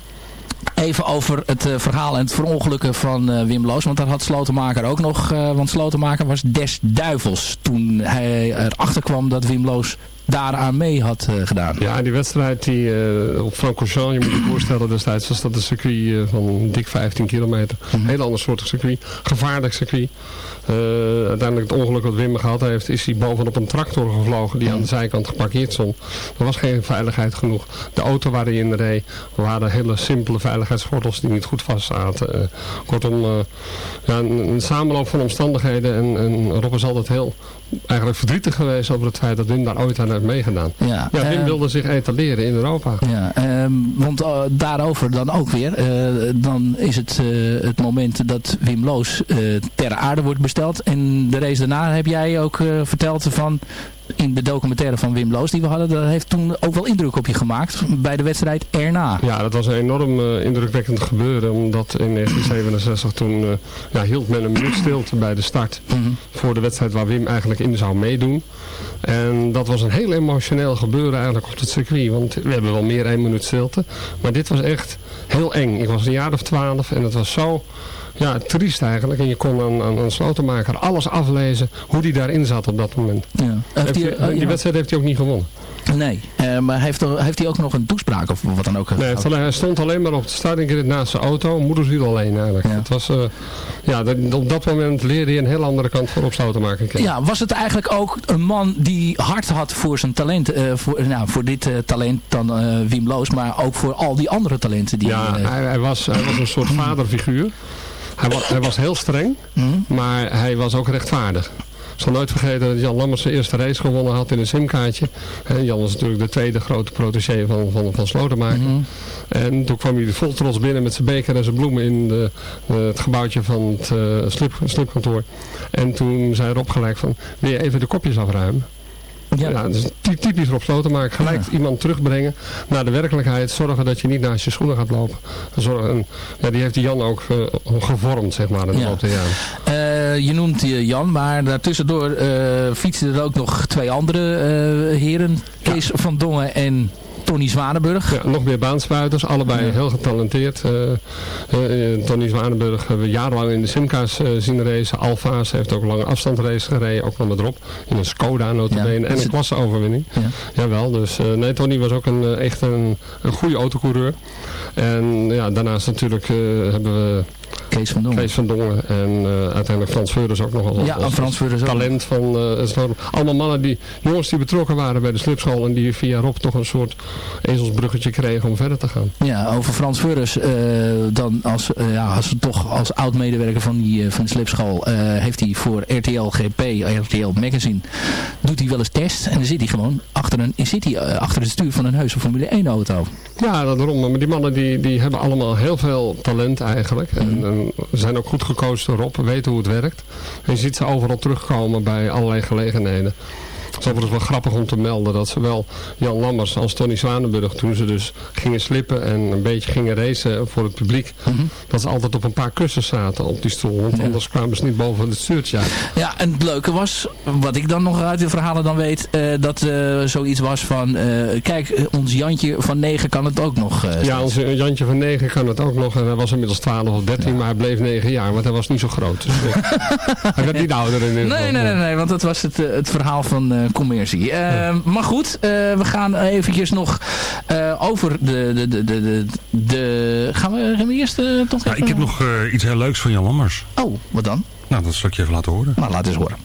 Even over het uh, verhaal en het verongelukken van uh, Wim Loos. Want daar had Slotenmaker ook nog. Uh, want Slotenmaker was des duivels toen hij erachter kwam dat Wim Loos daaraan mee had uh, gedaan. Ja, die wedstrijd die, uh, op Francorchamps, je moet je voorstellen destijds was dat een circuit uh, van dik 15 kilometer. Een heel ander soort circuit, gevaarlijk circuit. uiteindelijk het ongeluk wat Wim gehad heeft, is hij bovenop een tractor gevlogen die aan de zijkant geparkeerd stond. Er was geen veiligheid genoeg. De auto waar hij in reed waren hele simpele veiligheidsgordels die niet goed vast zaten. kortom, ja, een, een, samenloop van omstandigheden en, en Rob is altijd heel eigenlijk verdrietig geweest over het feit dat Wim daar ooit aan heeft meegedaan. Ja, Ja, Wim eh, wilde zich etaleren in Europa. Ja, ehm, want eh, daarover dan ook weer. eh, dan is het eh, het moment dat Wim Loos ter aarde wordt besteld. En de race daarna heb jij ook verteld van... In de documentaire van Wim Loos die we hadden, dat heeft toen ook wel indruk op je gemaakt bij de wedstrijd erna. Ja, dat was een enorm eh, indrukwekkend gebeuren. Omdat in 1967 toen eh, ja, hield men een minuut stilte bij de start. Voor de wedstrijd waar Wim eigenlijk in zou meedoen. En dat was een heel emotioneel gebeuren eigenlijk op het circuit. Want we hebben wel meer één minuut stilte. Maar dit was echt heel eng. Ik was een jaar of twaalf en het was zo ja, triest eigenlijk. En je kon aan, aan een slotenmaker alles aflezen hoe die daarin zat op dat moment. Ja. Heeft hij- hij- die ja. wedstrijd heeft hij ook niet gewonnen. Nee, eh, maar heeft, er- heeft hij ook nog een toespraak of wat dan ook? Nee, het- hij stond alleen maar op de starting naast zijn auto, moederswiel alleen eigenlijk. Het was, eh, ja, dat- op dat moment leerde je een heel andere kant voor op te maken kennen. Ja, was het eigenlijk ook een man die hart had voor zijn talent, eh, voor, nou, voor dit talent dan Wim Loos, maar ook voor al die andere talenten die Ja, hij, hij, was, hij was een soort *clears throat* vaderfiguur. Hij was, hij was heel streng, maar hij was ook rechtvaardig. Ik zal nooit vergeten dat Jan Lammers zijn eerste race gewonnen had in een simkaartje. En Jan was natuurlijk de tweede grote protégé van, van, van Slotenmaker. En toen kwam hij vol trots binnen met zijn beker en zijn bloemen in de, het gebouwtje van het eh, slip, slipkantoor. En toen zei Rob gelijk van, wil je even de kopjes afruimen? Ja, dus ty- typisch Rob Slotenmaker. Gelijk iemand terugbrengen naar de werkelijkheid. Zorgen dat je niet naast je schoenen gaat lopen. Zorgen, ja, die heeft die Jan ook eh, gevormd, zeg maar, in de Ja. loop der jaren. Eh, je noemt Jan, maar daartussendoor eh fietsen er ook nog twee andere heren. Kees van Dongen en Tony Zwanenburg. Ja, nog meer baanspuiters, allebei heel getalenteerd. Eh, eh, eh, Tony Zwanenburg hebben we jarenlang in de Simca's zien racen. Alfa's heeft ook lange afstandsrace gereden, ook nog met Rob. In een Skoda notabene en een klasseoverwinning. Ja. Jawel, dus nee, Tony was ook een, echt een, een goede autocoureur. En ja, daarnaast natuurlijk hebben we Kees van Dongen. Kees van Dongen en eh, uiteindelijk Frans Veurders ook nog als, Ja, als- Frans Veurders ook. talent van eh, het. Allemaal mannen die, jongens die betrokken waren bij de slipschool en die via Rob toch een soort ezelsbruggetje kregen om verder te gaan. Ja, over Frans Veurers, eh, dan als, ja, als toch als oud-medewerker van, die, van de slipschool, heeft hij voor RTL GP, RTL Magazine, doet hij wel eens test. En dan zit hij gewoon achter, een, zit hij, achter het stuur van een heuse Formule 1 auto. Ja, daarom. Maar die mannen die, die hebben allemaal heel veel talent eigenlijk. En, en zijn ook goed door Rob, weten hoe het werkt. En je ziet ze overal terugkomen bij allerlei gelegenheden. Het is overigens wel grappig om te melden dat zowel Jan Lammers als Tony Zwanenburg, toen ze dus gingen slippen en een beetje gingen racen voor het publiek, dat ze altijd op een paar kussens zaten op die stoel. Want anders kwamen ze niet boven het stuurtje uit. Ja, en het leuke was, wat ik dan nog uit de verhalen dan weet, eh, dat eh zoiets was van, eh, kijk, ons Jantje van 9 kan het ook nog. Ja, onze Jantje van 9 kan het ook nog. En hij was inmiddels 12 of 13, maar hij bleef 9 jaar, want hij was niet zo groot. Dus, *laughs* hij werd niet ouder in ieder geval. Nee, nee, nee, nee, want dat was het, het verhaal van commercie. Eh, Maar goed, eh, we gaan eventjes nog eh, over de, de, de, de, de, de- Gaan we, gaan we eerst eh, toch Ja, even... ik heb nog eh, iets heel leuks van Jan Lammers. Oh, wat dan? Nou, dat zal ik je even laten horen. Nou, laat eens horen.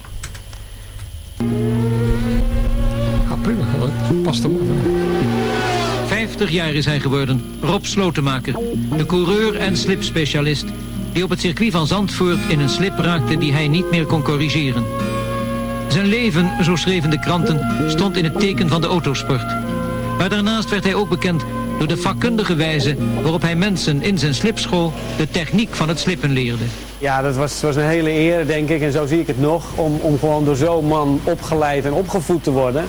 Ja, prima. hoor. Past hem. 50 jaar is hij geworden, Rob Slotenmaker. De coureur en slipspecialist die op het circuit van Zandvoort in een slip raakte die hij niet meer kon corrigeren. Zijn leven, zo schreven de kranten, stond in het teken van de autosport. Maar daarnaast werd hij ook bekend door de vakkundige wijze waarop hij mensen in zijn slipschool de techniek van het slippen leerde. Ja, dat was, was een hele eer, denk ik, en zo zie ik het nog, om, om gewoon door zo'n man opgeleid en opgevoed te worden.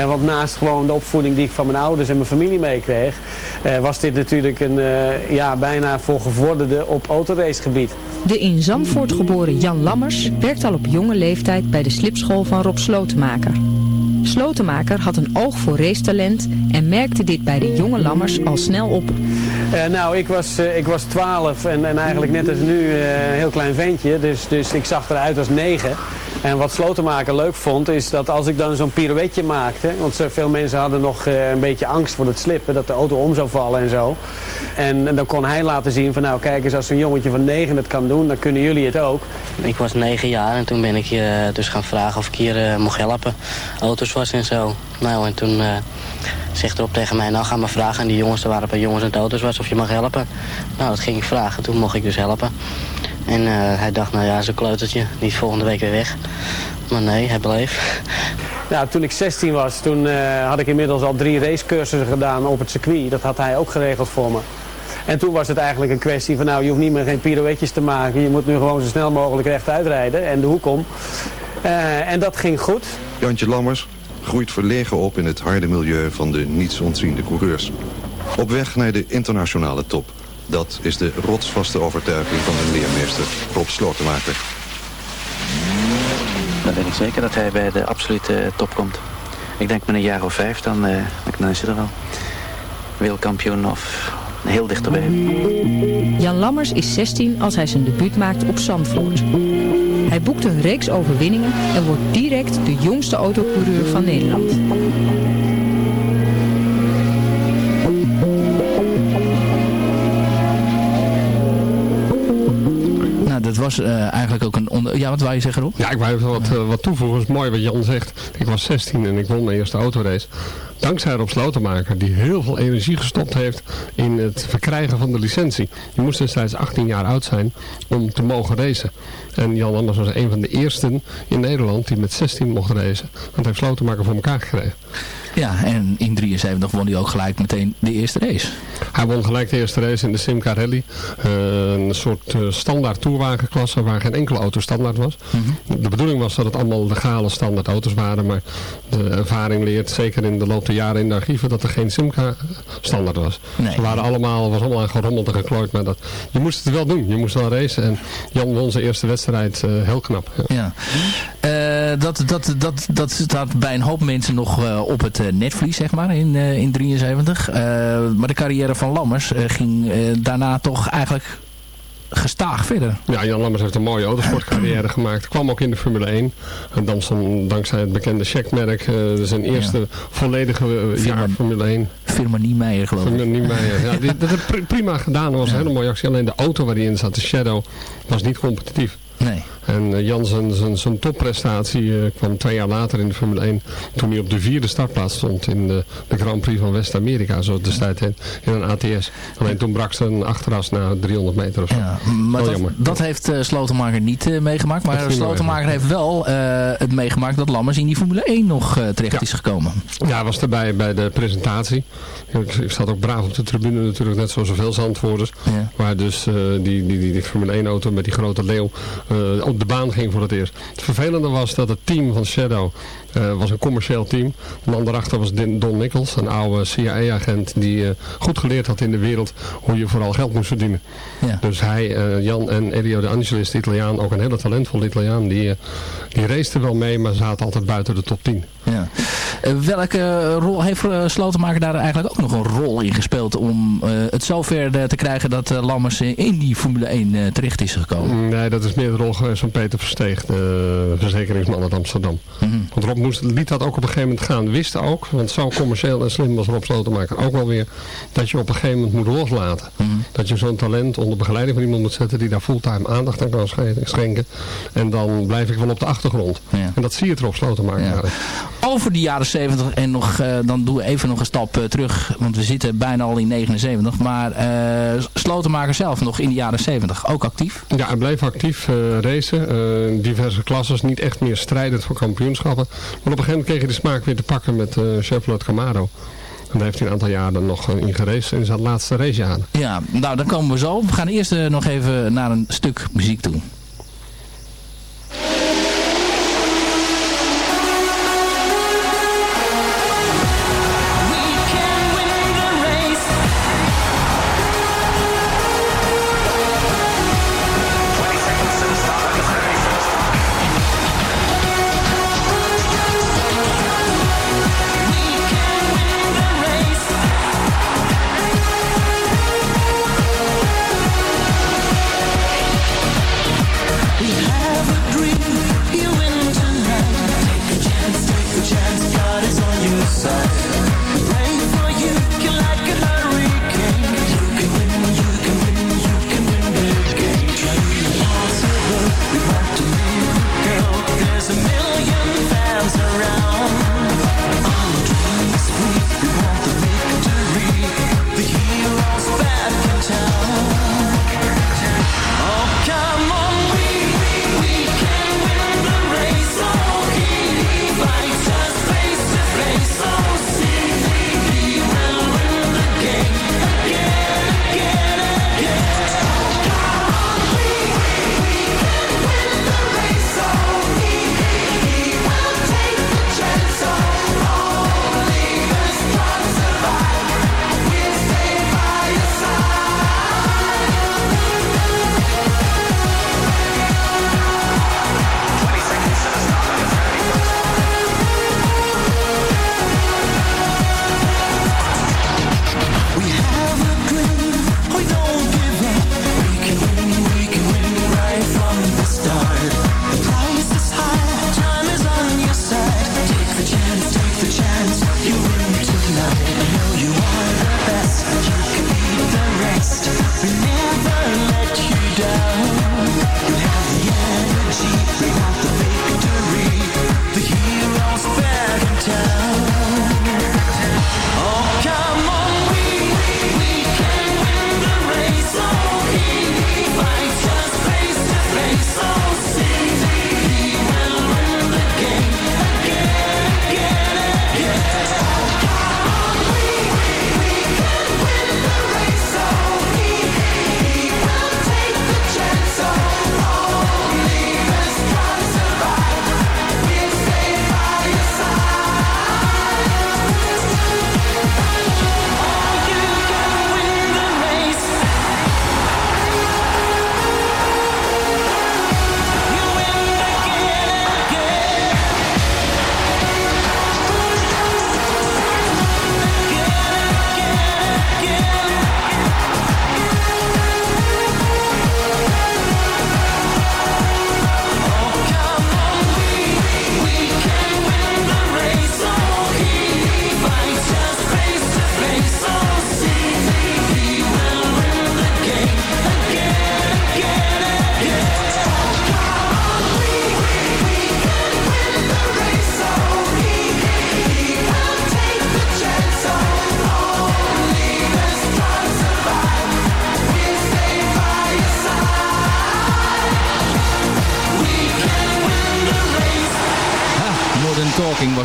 En want naast gewoon de opvoeding die ik van mijn ouders en mijn familie meekreeg, eh, was dit natuurlijk een eh, ja, bijna voor gevorderde op autoracegebied. De in Zandvoort geboren Jan Lammers werkt al op jonge leeftijd bij de slipschool van Rob Slotenmaker. Slotenmaker had een oog voor racetalent en merkte dit bij de jonge Lammers al snel op. Eh, nou, ik was, eh, ik was 12 en, en eigenlijk net als nu eh, een heel klein ventje. Dus, dus ik zag eruit als 9. En wat Slotenmaker leuk vond, is dat als ik dan zo'n pirouetje maakte. Want veel mensen hadden nog een beetje angst voor het slippen, dat de auto om zou vallen en zo. En, dan kon hij laten zien van nou kijk eens, als zo'n jongetje van 9 het kan doen, dan kunnen jullie het ook. Ik was negen jaar en toen ben ik eh, dus gaan vragen of ik hier mocht helpen. Auto's was en zo. Nou, en toen eh, zegt erop tegen mij, nou ga maar vragen. En die jongens, er waren een paar jongens en het auto's was of je mag helpen. Nou, dat ging ik vragen. Toen mocht ik dus helpen. En eh, hij dacht, nou ja, zo'n kleutertje, niet volgende week weer weg. Maar nee, hij bleef. Ja, toen ik 16 was, toen eh, had ik inmiddels al drie racecursussen gedaan op het circuit. Dat had hij ook geregeld voor me. En toen was het eigenlijk een kwestie van nou, je hoeft niet meer geen pirouetjes te maken. Je moet nu gewoon zo snel mogelijk rechtuit rijden en de hoek om. Eh, en dat ging goed. Jantje Lammers groeit verlegen op in het harde milieu van de niets ontziende coureurs. Op weg naar de internationale top. Dat is de rotsvaste overtuiging van hun leermeester Rob Slotenmaker. Dan weet ik zeker dat hij bij de absolute top komt. Ik denk met een jaar of vijf, dan, uh, dan is hij er wel. Wereldkampioen of heel dichterbij. Jan Lammers is 16 als hij zijn debuut maakt op Zandvoort. Hij boekt een reeks overwinningen en wordt direct de jongste autocoureur van Nederland. Was uh, eigenlijk ook een... Onder... Ja, wat wou je zeggen, Rob? Ja, ik wou even wat, uh, wat toevoegen. Het is mooi wat Jan zegt. Ik was 16 en ik won mijn eerste autorace. Dankzij Rob Slotenmaker, die heel veel energie gestopt heeft in het verkrijgen van de licentie. Je moest destijds 18 jaar oud zijn om te mogen racen. En Jan Anders was een van de eersten in Nederland die met 16 mocht racen. Dat heeft Slotenmaker voor elkaar gekregen. Ja, en in 73 won hij ook gelijk meteen de eerste race. Hij won gelijk de eerste race in de Simca Rally. Uh, een soort uh, standaard toerwagenklasse waar geen enkele auto standaard was. Mm -hmm. De bedoeling was dat het allemaal legale standaard auto's waren. Maar de ervaring leert, zeker in de loop der jaren in de archieven, dat er geen Simca standaard was. Nee. Ze waren allemaal, was allemaal gerommeld en geklooid. Maar dat, je moest het wel doen. Je moest wel racen. En Jan won zijn eerste wedstrijd uh, heel knap. Ja. ja. Dat, dat, dat, dat staat bij een hoop mensen nog op het netvlies, zeg maar, in, in 73. Uh, maar de carrière van Lammers ging daarna toch eigenlijk gestaag verder. Ja, Jan Lammers heeft een mooie autosportcarrière *clears throat* gemaakt. Kwam ook in de Formule 1. En dan zijn, dankzij het bekende checkmerk zijn eerste ja. volledige jaar Formule 1. Firma Niemeyer geloof ik. Firma Niemeyer. Ja, *laughs* die, dat prima gedaan. Dat was ja. een hele mooie actie. Alleen de auto waar hij in zat, de Shadow, was niet competitief. Nee. En uh, Jan zijn, zijn, zijn topprestatie uh, kwam twee jaar later in de Formule 1. Toen hij op de vierde startplaats stond in de, de Grand Prix van West-Amerika. Zo destijds in, in een ATS. Alleen toen brak ze een achteras na 300 meter of zo. Ja, maar dat, dat, heeft uh, Slotenmaker niet meegemaakt. Maar Slotenmaker heeft wel het meegemaakt dat Lammers in die Formule 1 nog terecht ja. is gekomen. Ja, was erbij bij de presentatie. Ik, ik zat ook braaf op de tribune natuurlijk, net zoals zoveel zandvoerders. Ja. Waar dus die, die, die, die Formule 1 auto met die grote leeuw de baan ging voor het eerst. Het vervelende was dat het team van Shadow uh, was een commercieel team. De man daarachter was Don Nichols, een oude CIA-agent die uh, goed geleerd had in de wereld hoe je vooral geld moest verdienen. Ja. Dus hij, uh, Jan en Elio de Angelis, de Italiaan, ook een hele talentvolle Italiaan, die, die raceten wel mee, maar zaten altijd buiten de top 10. Ja. welke rol heeft Slotenmaker daar eigenlijk ook nog een rol in gespeeld om het zover te krijgen dat Lammers in die Formule 1 terecht is gekomen? Nee, dat is meer de rol geweest van Peter Versteeg, de verzekeringsman uit Amsterdam. Mhm. Mm -hmm. Want Rob moest, liet dat ook op een gegeven moment gaan. Wist ook, want zo commercieel en slim was Rob Slotenmaker ook wel weer, dat je op een gegeven moment moet loslaten. Mhm. Mm. Dat je zo'n talent onder begeleiding van iemand moet zetten die daar fulltime aandacht aan kan schenken. En dan blijf ik wel op de achtergrond. Ja. En dat zie je Rob Slotenmaker. Ja. Over de jaren 70 en nog, uh, dan doen we even nog een stap uh, terug, want we zitten bijna al in 79. Maar uh, Slotenmaker zelf nog in de jaren 70 ook actief? Ja, hij bleef actief racen. diverse klasses, niet echt meer strijdend voor kampioenschappen. Maar op een gegeven moment kreeg hij de smaak weer te pakken met uh, Chevrolet Camaro. En daar heeft hij een aantal jaren nog in geraced in zijn laatste racejaren. Ja, nou dan komen we zo. We gaan eerst uh, nog even naar een stuk muziek toe.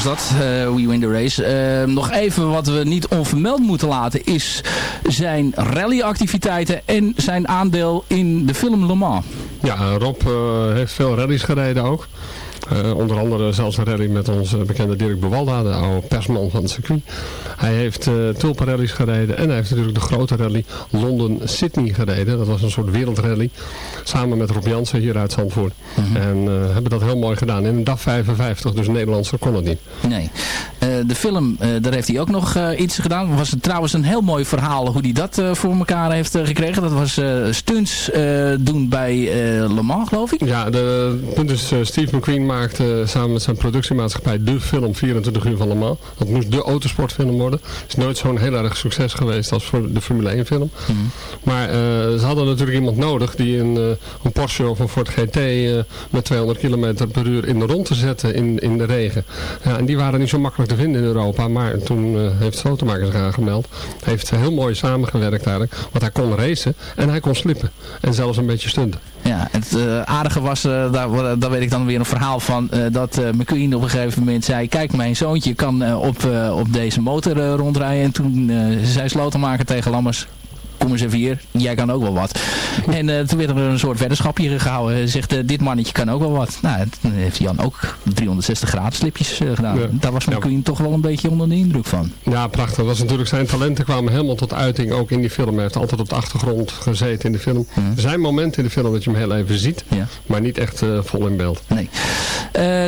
Dat, uh, We Win the Race. Uh, nog even wat we niet onvermeld moeten laten is zijn rallyactiviteiten en zijn aandeel in de film Le Mans. Ja, Rob uh, heeft veel rallies gereden ook. Uh, onder andere zelfs een rally met onze bekende Dirk Bewalda, de oude persman van het circuit. Hij heeft uh, tulpenrallies gereden en hij heeft natuurlijk de grote rally Londen-Sydney gereden. Dat was een soort wereldrallye, samen met Rob Jansen hier uit Zandvoort. -hmm. En uh, hebben dat heel mooi gedaan. In een dag 55, dus Nederlandse kon het niet. Nee. de film, daar heeft hij ook nog iets gedaan. Was het trouwens een heel mooi verhaal hoe hij dat voor elkaar heeft gekregen. Dat was stunts doen bij Le Mans, geloof ik. Ja, de punt is Steve McQueen maakte samen met zijn productiemaatschappij de film 24 uur van Le Mans. Dat moest de autosportfilm worden. Het is nooit zo'n heel erg succes geweest als voor de Formule 1 film. Mm. Maar uh, ze hadden natuurlijk iemand nodig die een, uh, een Porsche of een Ford GT uh, met 200 km per uur in de rond te zetten in, in de regen. Ja, en die waren niet zo makkelijk te vinden in Europa. Maar toen heeft Slotenmaker zich aangemeld. Heeft heel mooi samengewerkt eigenlijk. Want hij kon racen en hij kon slippen. En zelfs een beetje stunten. Ja, het uh, aardige was, uh, daar, daar weet ik dan weer een verhaal van, uh, dat McQueen op een gegeven moment zei, kijk mijn zoontje kan op, op deze motor rondrijden. En toen zei Slotenmaker tegen Lammers, kom eens even hier, jij kan ook wel wat. *laughs* en uh, toen werd er een soort weddenschapje gehouden. Zegt, uh, dit mannetje kan ook wel wat. Nou, toen heeft Jan ook 360 graden slipjes uh, gedaan. Ja. Daar was McQueen ja. toch wel een beetje onder de indruk van. Ja, prachtig. Dat was natuurlijk zijn talenten kwamen helemaal tot uiting, ook in die film. Hij heeft altijd op de achtergrond gezeten in de film. Ja. Er zijn momenten in de film dat je hem heel even ziet, maar niet echt vol in beeld. Nee.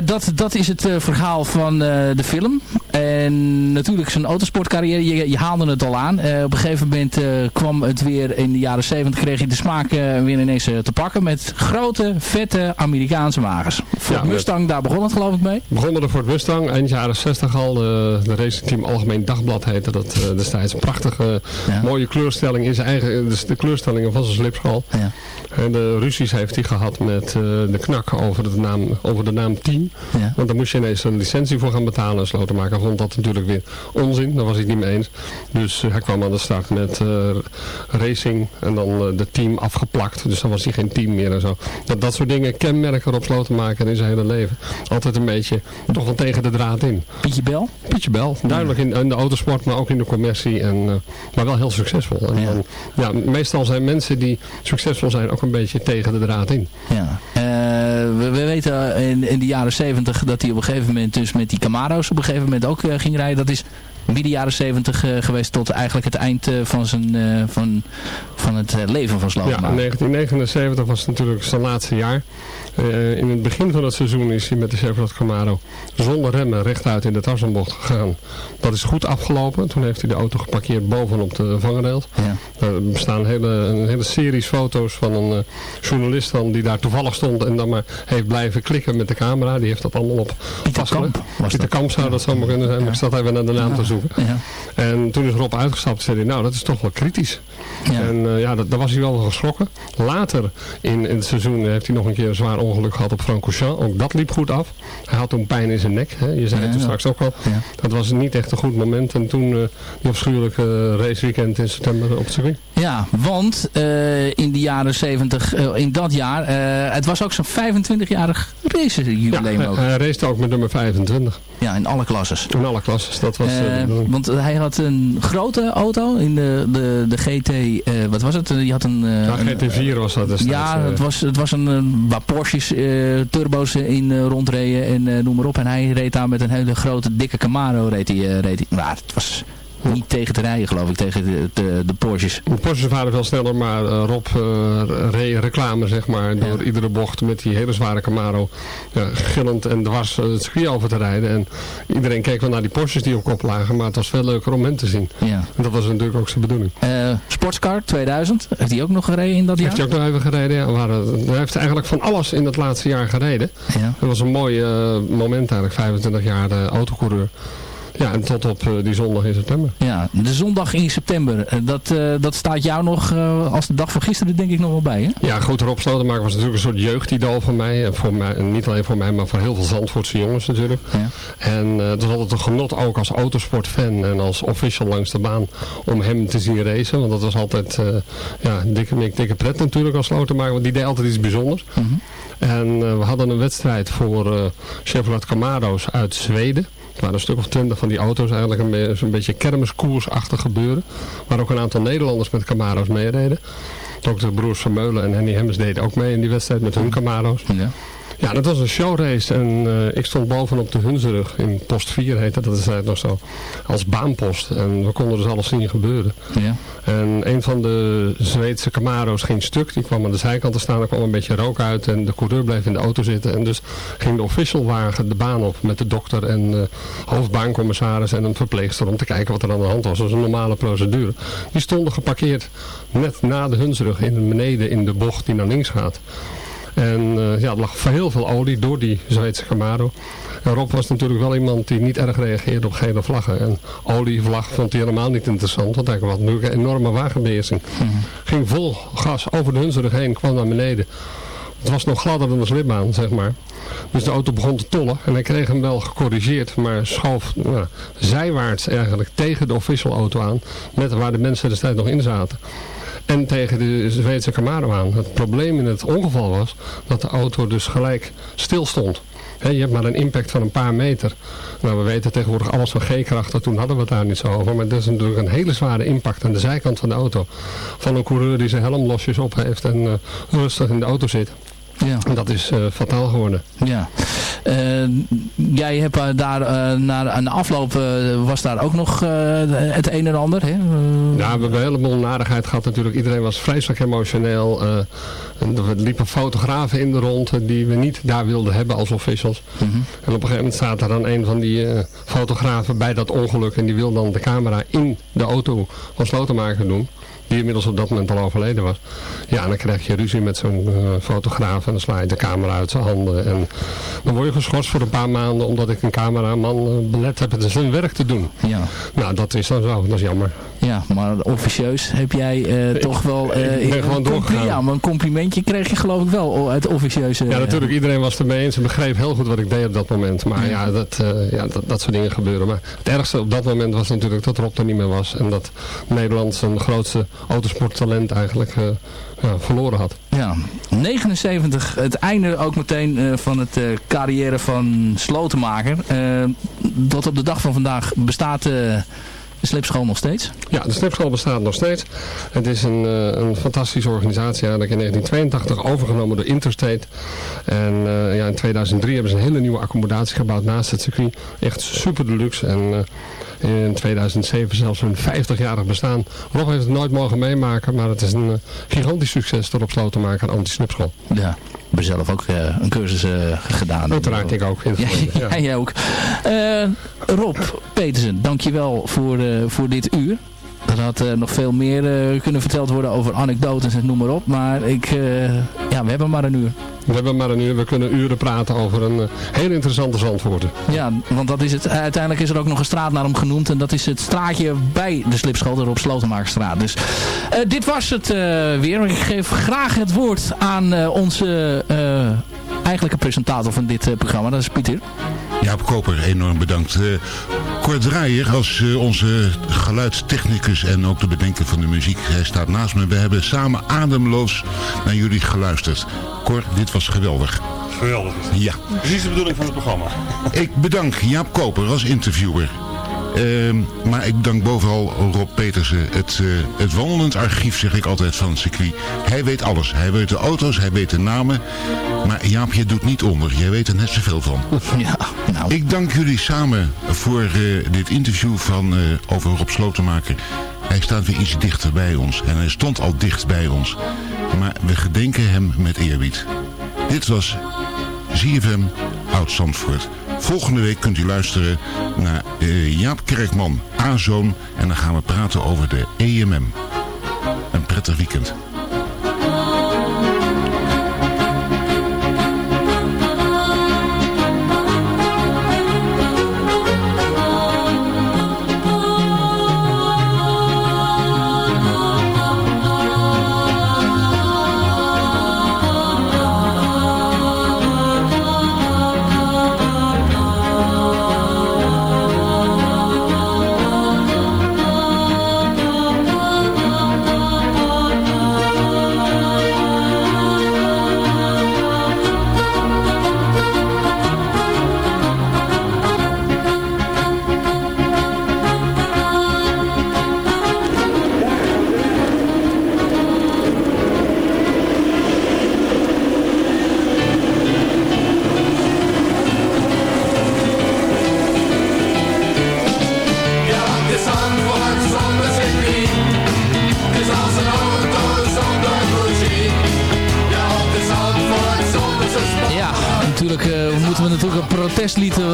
dat, dat is het verhaal van de film. En natuurlijk zijn autosportcarrière, je, je haalde het al aan. op een gegeven moment kwam het weer in de jaren 70 kreeg je de smaak uh, weer ineens te pakken met grote, vette Amerikaanse wagens. Ford ja, Mustang, daar begon het geloof ik mee? Begonnen de Ford Mustang, eind jaren 60 al. De, de racingteam Algemeen Dagblad heette dat destijds. Een prachtige, ja. mooie kleurstelling in zijn eigen, dus de kleurstellingen van zijn slipschool. Ja. En de ruzies heeft hij gehad met de knak over de naam, over de naam Team. Ja. Want daar moest je ineens een licentie voor gaan betalen. En Slotenmaker vond dat natuurlijk weer onzin. Daar was hij het niet mee eens. Dus hij kwam aan de start met racing en dan de team afgeplakt. Dus dan was hij geen team meer en zo. Dat, dat soort dingen kenmerken op Slotenmaker in zijn hele leven. Altijd een beetje toch wel tegen de draad in. Pietje Bel? Pietje Bel. Duidelijk in, in de autosport, maar ook in de commercie. En, maar wel heel succesvol. En, ja. En, ja, meestal zijn mensen die succesvol zijn ook een beetje tegen de draad in. Ja. Uh, we, we, weten in, in de jaren 70 dat hij op een gegeven moment dus met die Camaro's op een gegeven moment ook ging rijden. Dat is midden jaren 70 uh, geweest tot eigenlijk het eind uh, van zijn, uh, van, van het eh, leven van Ja, Slotenmaker. 1979 was natuurlijk zijn laatste jaar. Eh, in het begin van het seizoen is hij met de Chevrolet Camaro zonder remmen rechtuit in de Tarzanbocht gegaan. Dat is goed afgelopen. Toen heeft hij de auto geparkeerd bovenop de vangrails. Ja. Er bestaan hele, een hele series foto's van een eh, journalist dan, die daar toevallig stond en dan maar heeft blijven klikken met de camera. Die heeft dat allemaal op vastgelegd. Pieter Kamp zou dat zomaar kunnen zijn, maar ik zat even naar de naam te zoeken. En toen is Rob uitgestapt zei hij, nou dat is toch wel kritisch. En eh, ja, dat, daar was hij wel geschrokken. Later in, in het seizoen heeft hij nog een keer een zwaar ongeluk gehad op Francochamp. Ook dat liep goed af. Hij had toen pijn in zijn nek. Hè. Je zei het toen straks ook al. Ja. Dat was niet echt een goed moment. En toen uh, die afschuwelijke eh, raceweekend in september op circuit. Ja, want eh, in de jaren 70, in dat jaar, het was ook zo'n 25-jarig racejubileum ja, hij race ook met nummer 25. Ja, in alle klasses. In alle klasses, dat was Want hij had een grote auto in de, de, de GT, wat was het? Je had een... ja, GT4 was dat. Ja, het was, het was een, waar Porsche eh, turbo's in eh, rondreden en eh, noem maar op. En hij reed daar met een hele grote dikke Camaro. Reed hij, reed hij. Maar het was niet tegen te rijden, geloof ik, tegen de, de, de Porsches. De Porsches waren veel sneller, maar eh, Rob eh, reed reclame zeg maar, door iedere bocht met die hele zware Camaro ja, gillend en dwars eh, het circuit over te rijden. En iedereen keek wel naar die Porsches die op kop lagen, maar het was veel leuker om hem te zien. Ja. En dat was natuurlijk ook zijn bedoeling. Eh, Sportscar 2000, heeft hij ook nog gereden in dat jaar? Heeft hij ook nog even gereden? Ja. Waren- hij heeft eigenlijk van alles in het laatste jaar gereden. Ja. Dat was een mooi eh, moment eigenlijk, 25 jaar eh, autocoureur. Ja, en tot op eh, die zondag in september. Ja, de zondag in september. eh, Dat, eh, dat staat jou nog als de dag van gisteren denk ik nog wel bij, hè? Ja, goed, Rob Slotenmaker was natuurlijk een soort jeugdidool van mij. En voor mij. En niet alleen voor mij, maar voor heel veel Zandvoortse jongens natuurlijk. Ja. En het was altijd een genot ook als autosportfan en als official langs de baan om hem te zien racen. Want dat was altijd ja, dikke, mik, dikke pret natuurlijk als Slotenmaker, want die deed altijd iets bijzonders. En eh, we hadden een wedstrijd voor Chevrolet Camaro's uit Zweden. Waren een stuk of twintig van die auto's, eigenlijk een, een beetje kermiskoersachtig gebeuren. Waar ook een aantal Nederlanders met Camaro's meereden. Ook de broers Vermeulen en Henny Hemmers deden ook mee in die wedstrijd met hun Camaro's. Ja. Ja, dat was een showrace en eh, ik stond bovenop de Hunzerug in post 4 heette dat is het nog zo, als baanpost. En we konden dus alles zien gebeuren. Ja. En een van de Zweedse Camaro's ging stuk, die kwam aan de zijkant te staan, er kwam een beetje rook uit en de coureur bleef in de auto zitten. En dus ging de officialwagen de baan op met de dokter en eh hoofdbaancommissaris en een verpleegster om te kijken wat er aan de hand was. Dat was een normale procedure. Die stonden geparkeerd net na de Hunzerug in beneden in de bocht die naar links gaat. En eh, ja, er lag heel veel olie door die Zweedse Camaro. En Rob was natuurlijk wel iemand die niet erg reageerde op gele vlaggen. En olievlag vond hij helemaal niet interessant, want hij had natuurlijk een enorme wagenbeheersing. Ging vol gas over de Hunzerug heen, kwam naar beneden. Het was nog gladder dan de slipbaan, zeg maar. Dus de auto begon te tollen en hij kreeg hem wel gecorrigeerd, maar schoof nou, zijwaarts eigenlijk tegen de official auto aan, net waar de mensen destijds nog in zaten. En tegen de Zweedse Camaro aan. Het probleem in het ongeval was dat de auto dus gelijk stil stond. Je hebt maar een impact van een paar meter. Nou, we weten tegenwoordig alles van G-krachten. Toen hadden we het daar niet zo over. Maar dat is natuurlijk een hele zware impact aan de zijkant van de auto. Van een coureur die zijn helm losjes op heeft en eh, rustig in de auto zit. Ja. En dat is eh, fataal geworden. Ja. Eh, jij hebt eh, daar uh, na een afloop was daar ook nog het een en ander. Hè? Ja, we hebben een heleboel narigheid gehad natuurlijk. Iedereen was vreselijk emotioneel. Er liepen fotografen in de rond die we niet daar wilden hebben als officials. Mhm. En op een gegeven moment staat er dan een van die fotografen bij dat ongeluk. En die wil dan de camera in de auto van Slotenmaker doen. Die inmiddels op dat moment al overleden was. Ja, en dan krijg je ruzie met zo'n uh, fotograaf. En dan sla je de camera uit zijn handen. En dan word je geschorst voor een paar maanden. Omdat ik een cameraman uh, belet heb het zijn werk te doen. Ja. Nou, dat is dan zo. Dat is jammer. Ja, maar officieus heb jij uh, toch wel... ik ben gewoon doorgegaan. Ja, maar een complimentje kreeg je geloof ik wel uit officieuze... Ja, natuurlijk. Iedereen was ermee eens en begreep heel goed wat ik deed op dat moment. Maar ja, ja, dat, uh, ja dat, dat soort dingen gebeuren. Maar het ergste op dat moment was natuurlijk dat Rob er niet meer was. En dat Nederland zijn grootste autosporttalent eigenlijk uh, ja, verloren had. Ja, 79, het einde ook meteen uh, van het uh, carrière van Slotenmaker. dat op de dag van vandaag bestaat de slipschool nog steeds? Ja, de slipschool bestaat nog steeds. Het is een, een fantastische organisatie eigenlijk in 1982 overgenomen door Interstate. En ja, in 2003 hebben ze een hele nieuwe accommodatie gebouwd naast het circuit. Echt super deluxe en In 2007 zelfs hun 50-jarig bestaan. Rob heeft het nooit mogen meemaken, maar het is een uh, gigantisch succes door op Slotenmaker Anti-Snipschool. Ja, ik heb zelf ook uh, een cursus uh, gedaan. Uiteraard, ik ook. Ja, *laughs* ja. jij ook. Rob Petersen, dankjewel voor, voor dit uur. Er had uh, nog veel meer uh, kunnen verteld worden over anekdotes en noem maar op. Maar ik, uh, ja, we hebben maar een uur. We hebben maar een uur. We kunnen uren praten over een heel interessante zandvoorten. Ja, want dat is het. Uiteindelijk is er ook nog een straat naar hem genoemd. En dat is het straatje bij de slipschool, de Rob. Dus dit was het weer. Ik geef graag het woord aan onze eigenlijke presentator van dit programma. Dat is Pieter. Jaap Koper, enorm bedankt. Uh, Cor Draaier als uh, onze geluidstechnicus en ook de bedenker van de muziek. Hij staat naast me. We hebben samen ademloos naar jullie geluisterd. Cor, dit was geweldig. Geweldig Ja. Precies de bedoeling van het programma. Ik bedank Jaap Koper als interviewer. Uh, maar ik dank bovenal Rob Petersen. Het, uh, het wandelend archief, zeg ik altijd, van het circuit. Hij weet alles. Hij weet de auto's, hij weet de namen. Maar Jaapje doet niet onder. Jij weet er net zoveel van. *laughs* Ja, nou. Ik dank jullie samen voor uh, dit interview van, uh, over Rob Slotenmaker. Hij staat weer iets dichter bij ons. En hij stond al dicht bij ons. Maar we gedenken hem met eerbied. Dit was ZFM Oud-Zandvoort. Volgende week kunt u luisteren naar uh, Jaap Kerkman, A-zoon. En dan gaan we praten over de EMM. Een prettig weekend.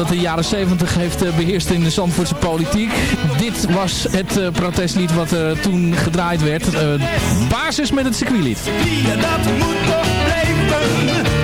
De jaren 70 heeft beheerst in de Zandvoortse politiek. Dit was het uh, protestlied wat uh, toen gedraaid werd. Basis met het circuitlied. Dat moet toch blijven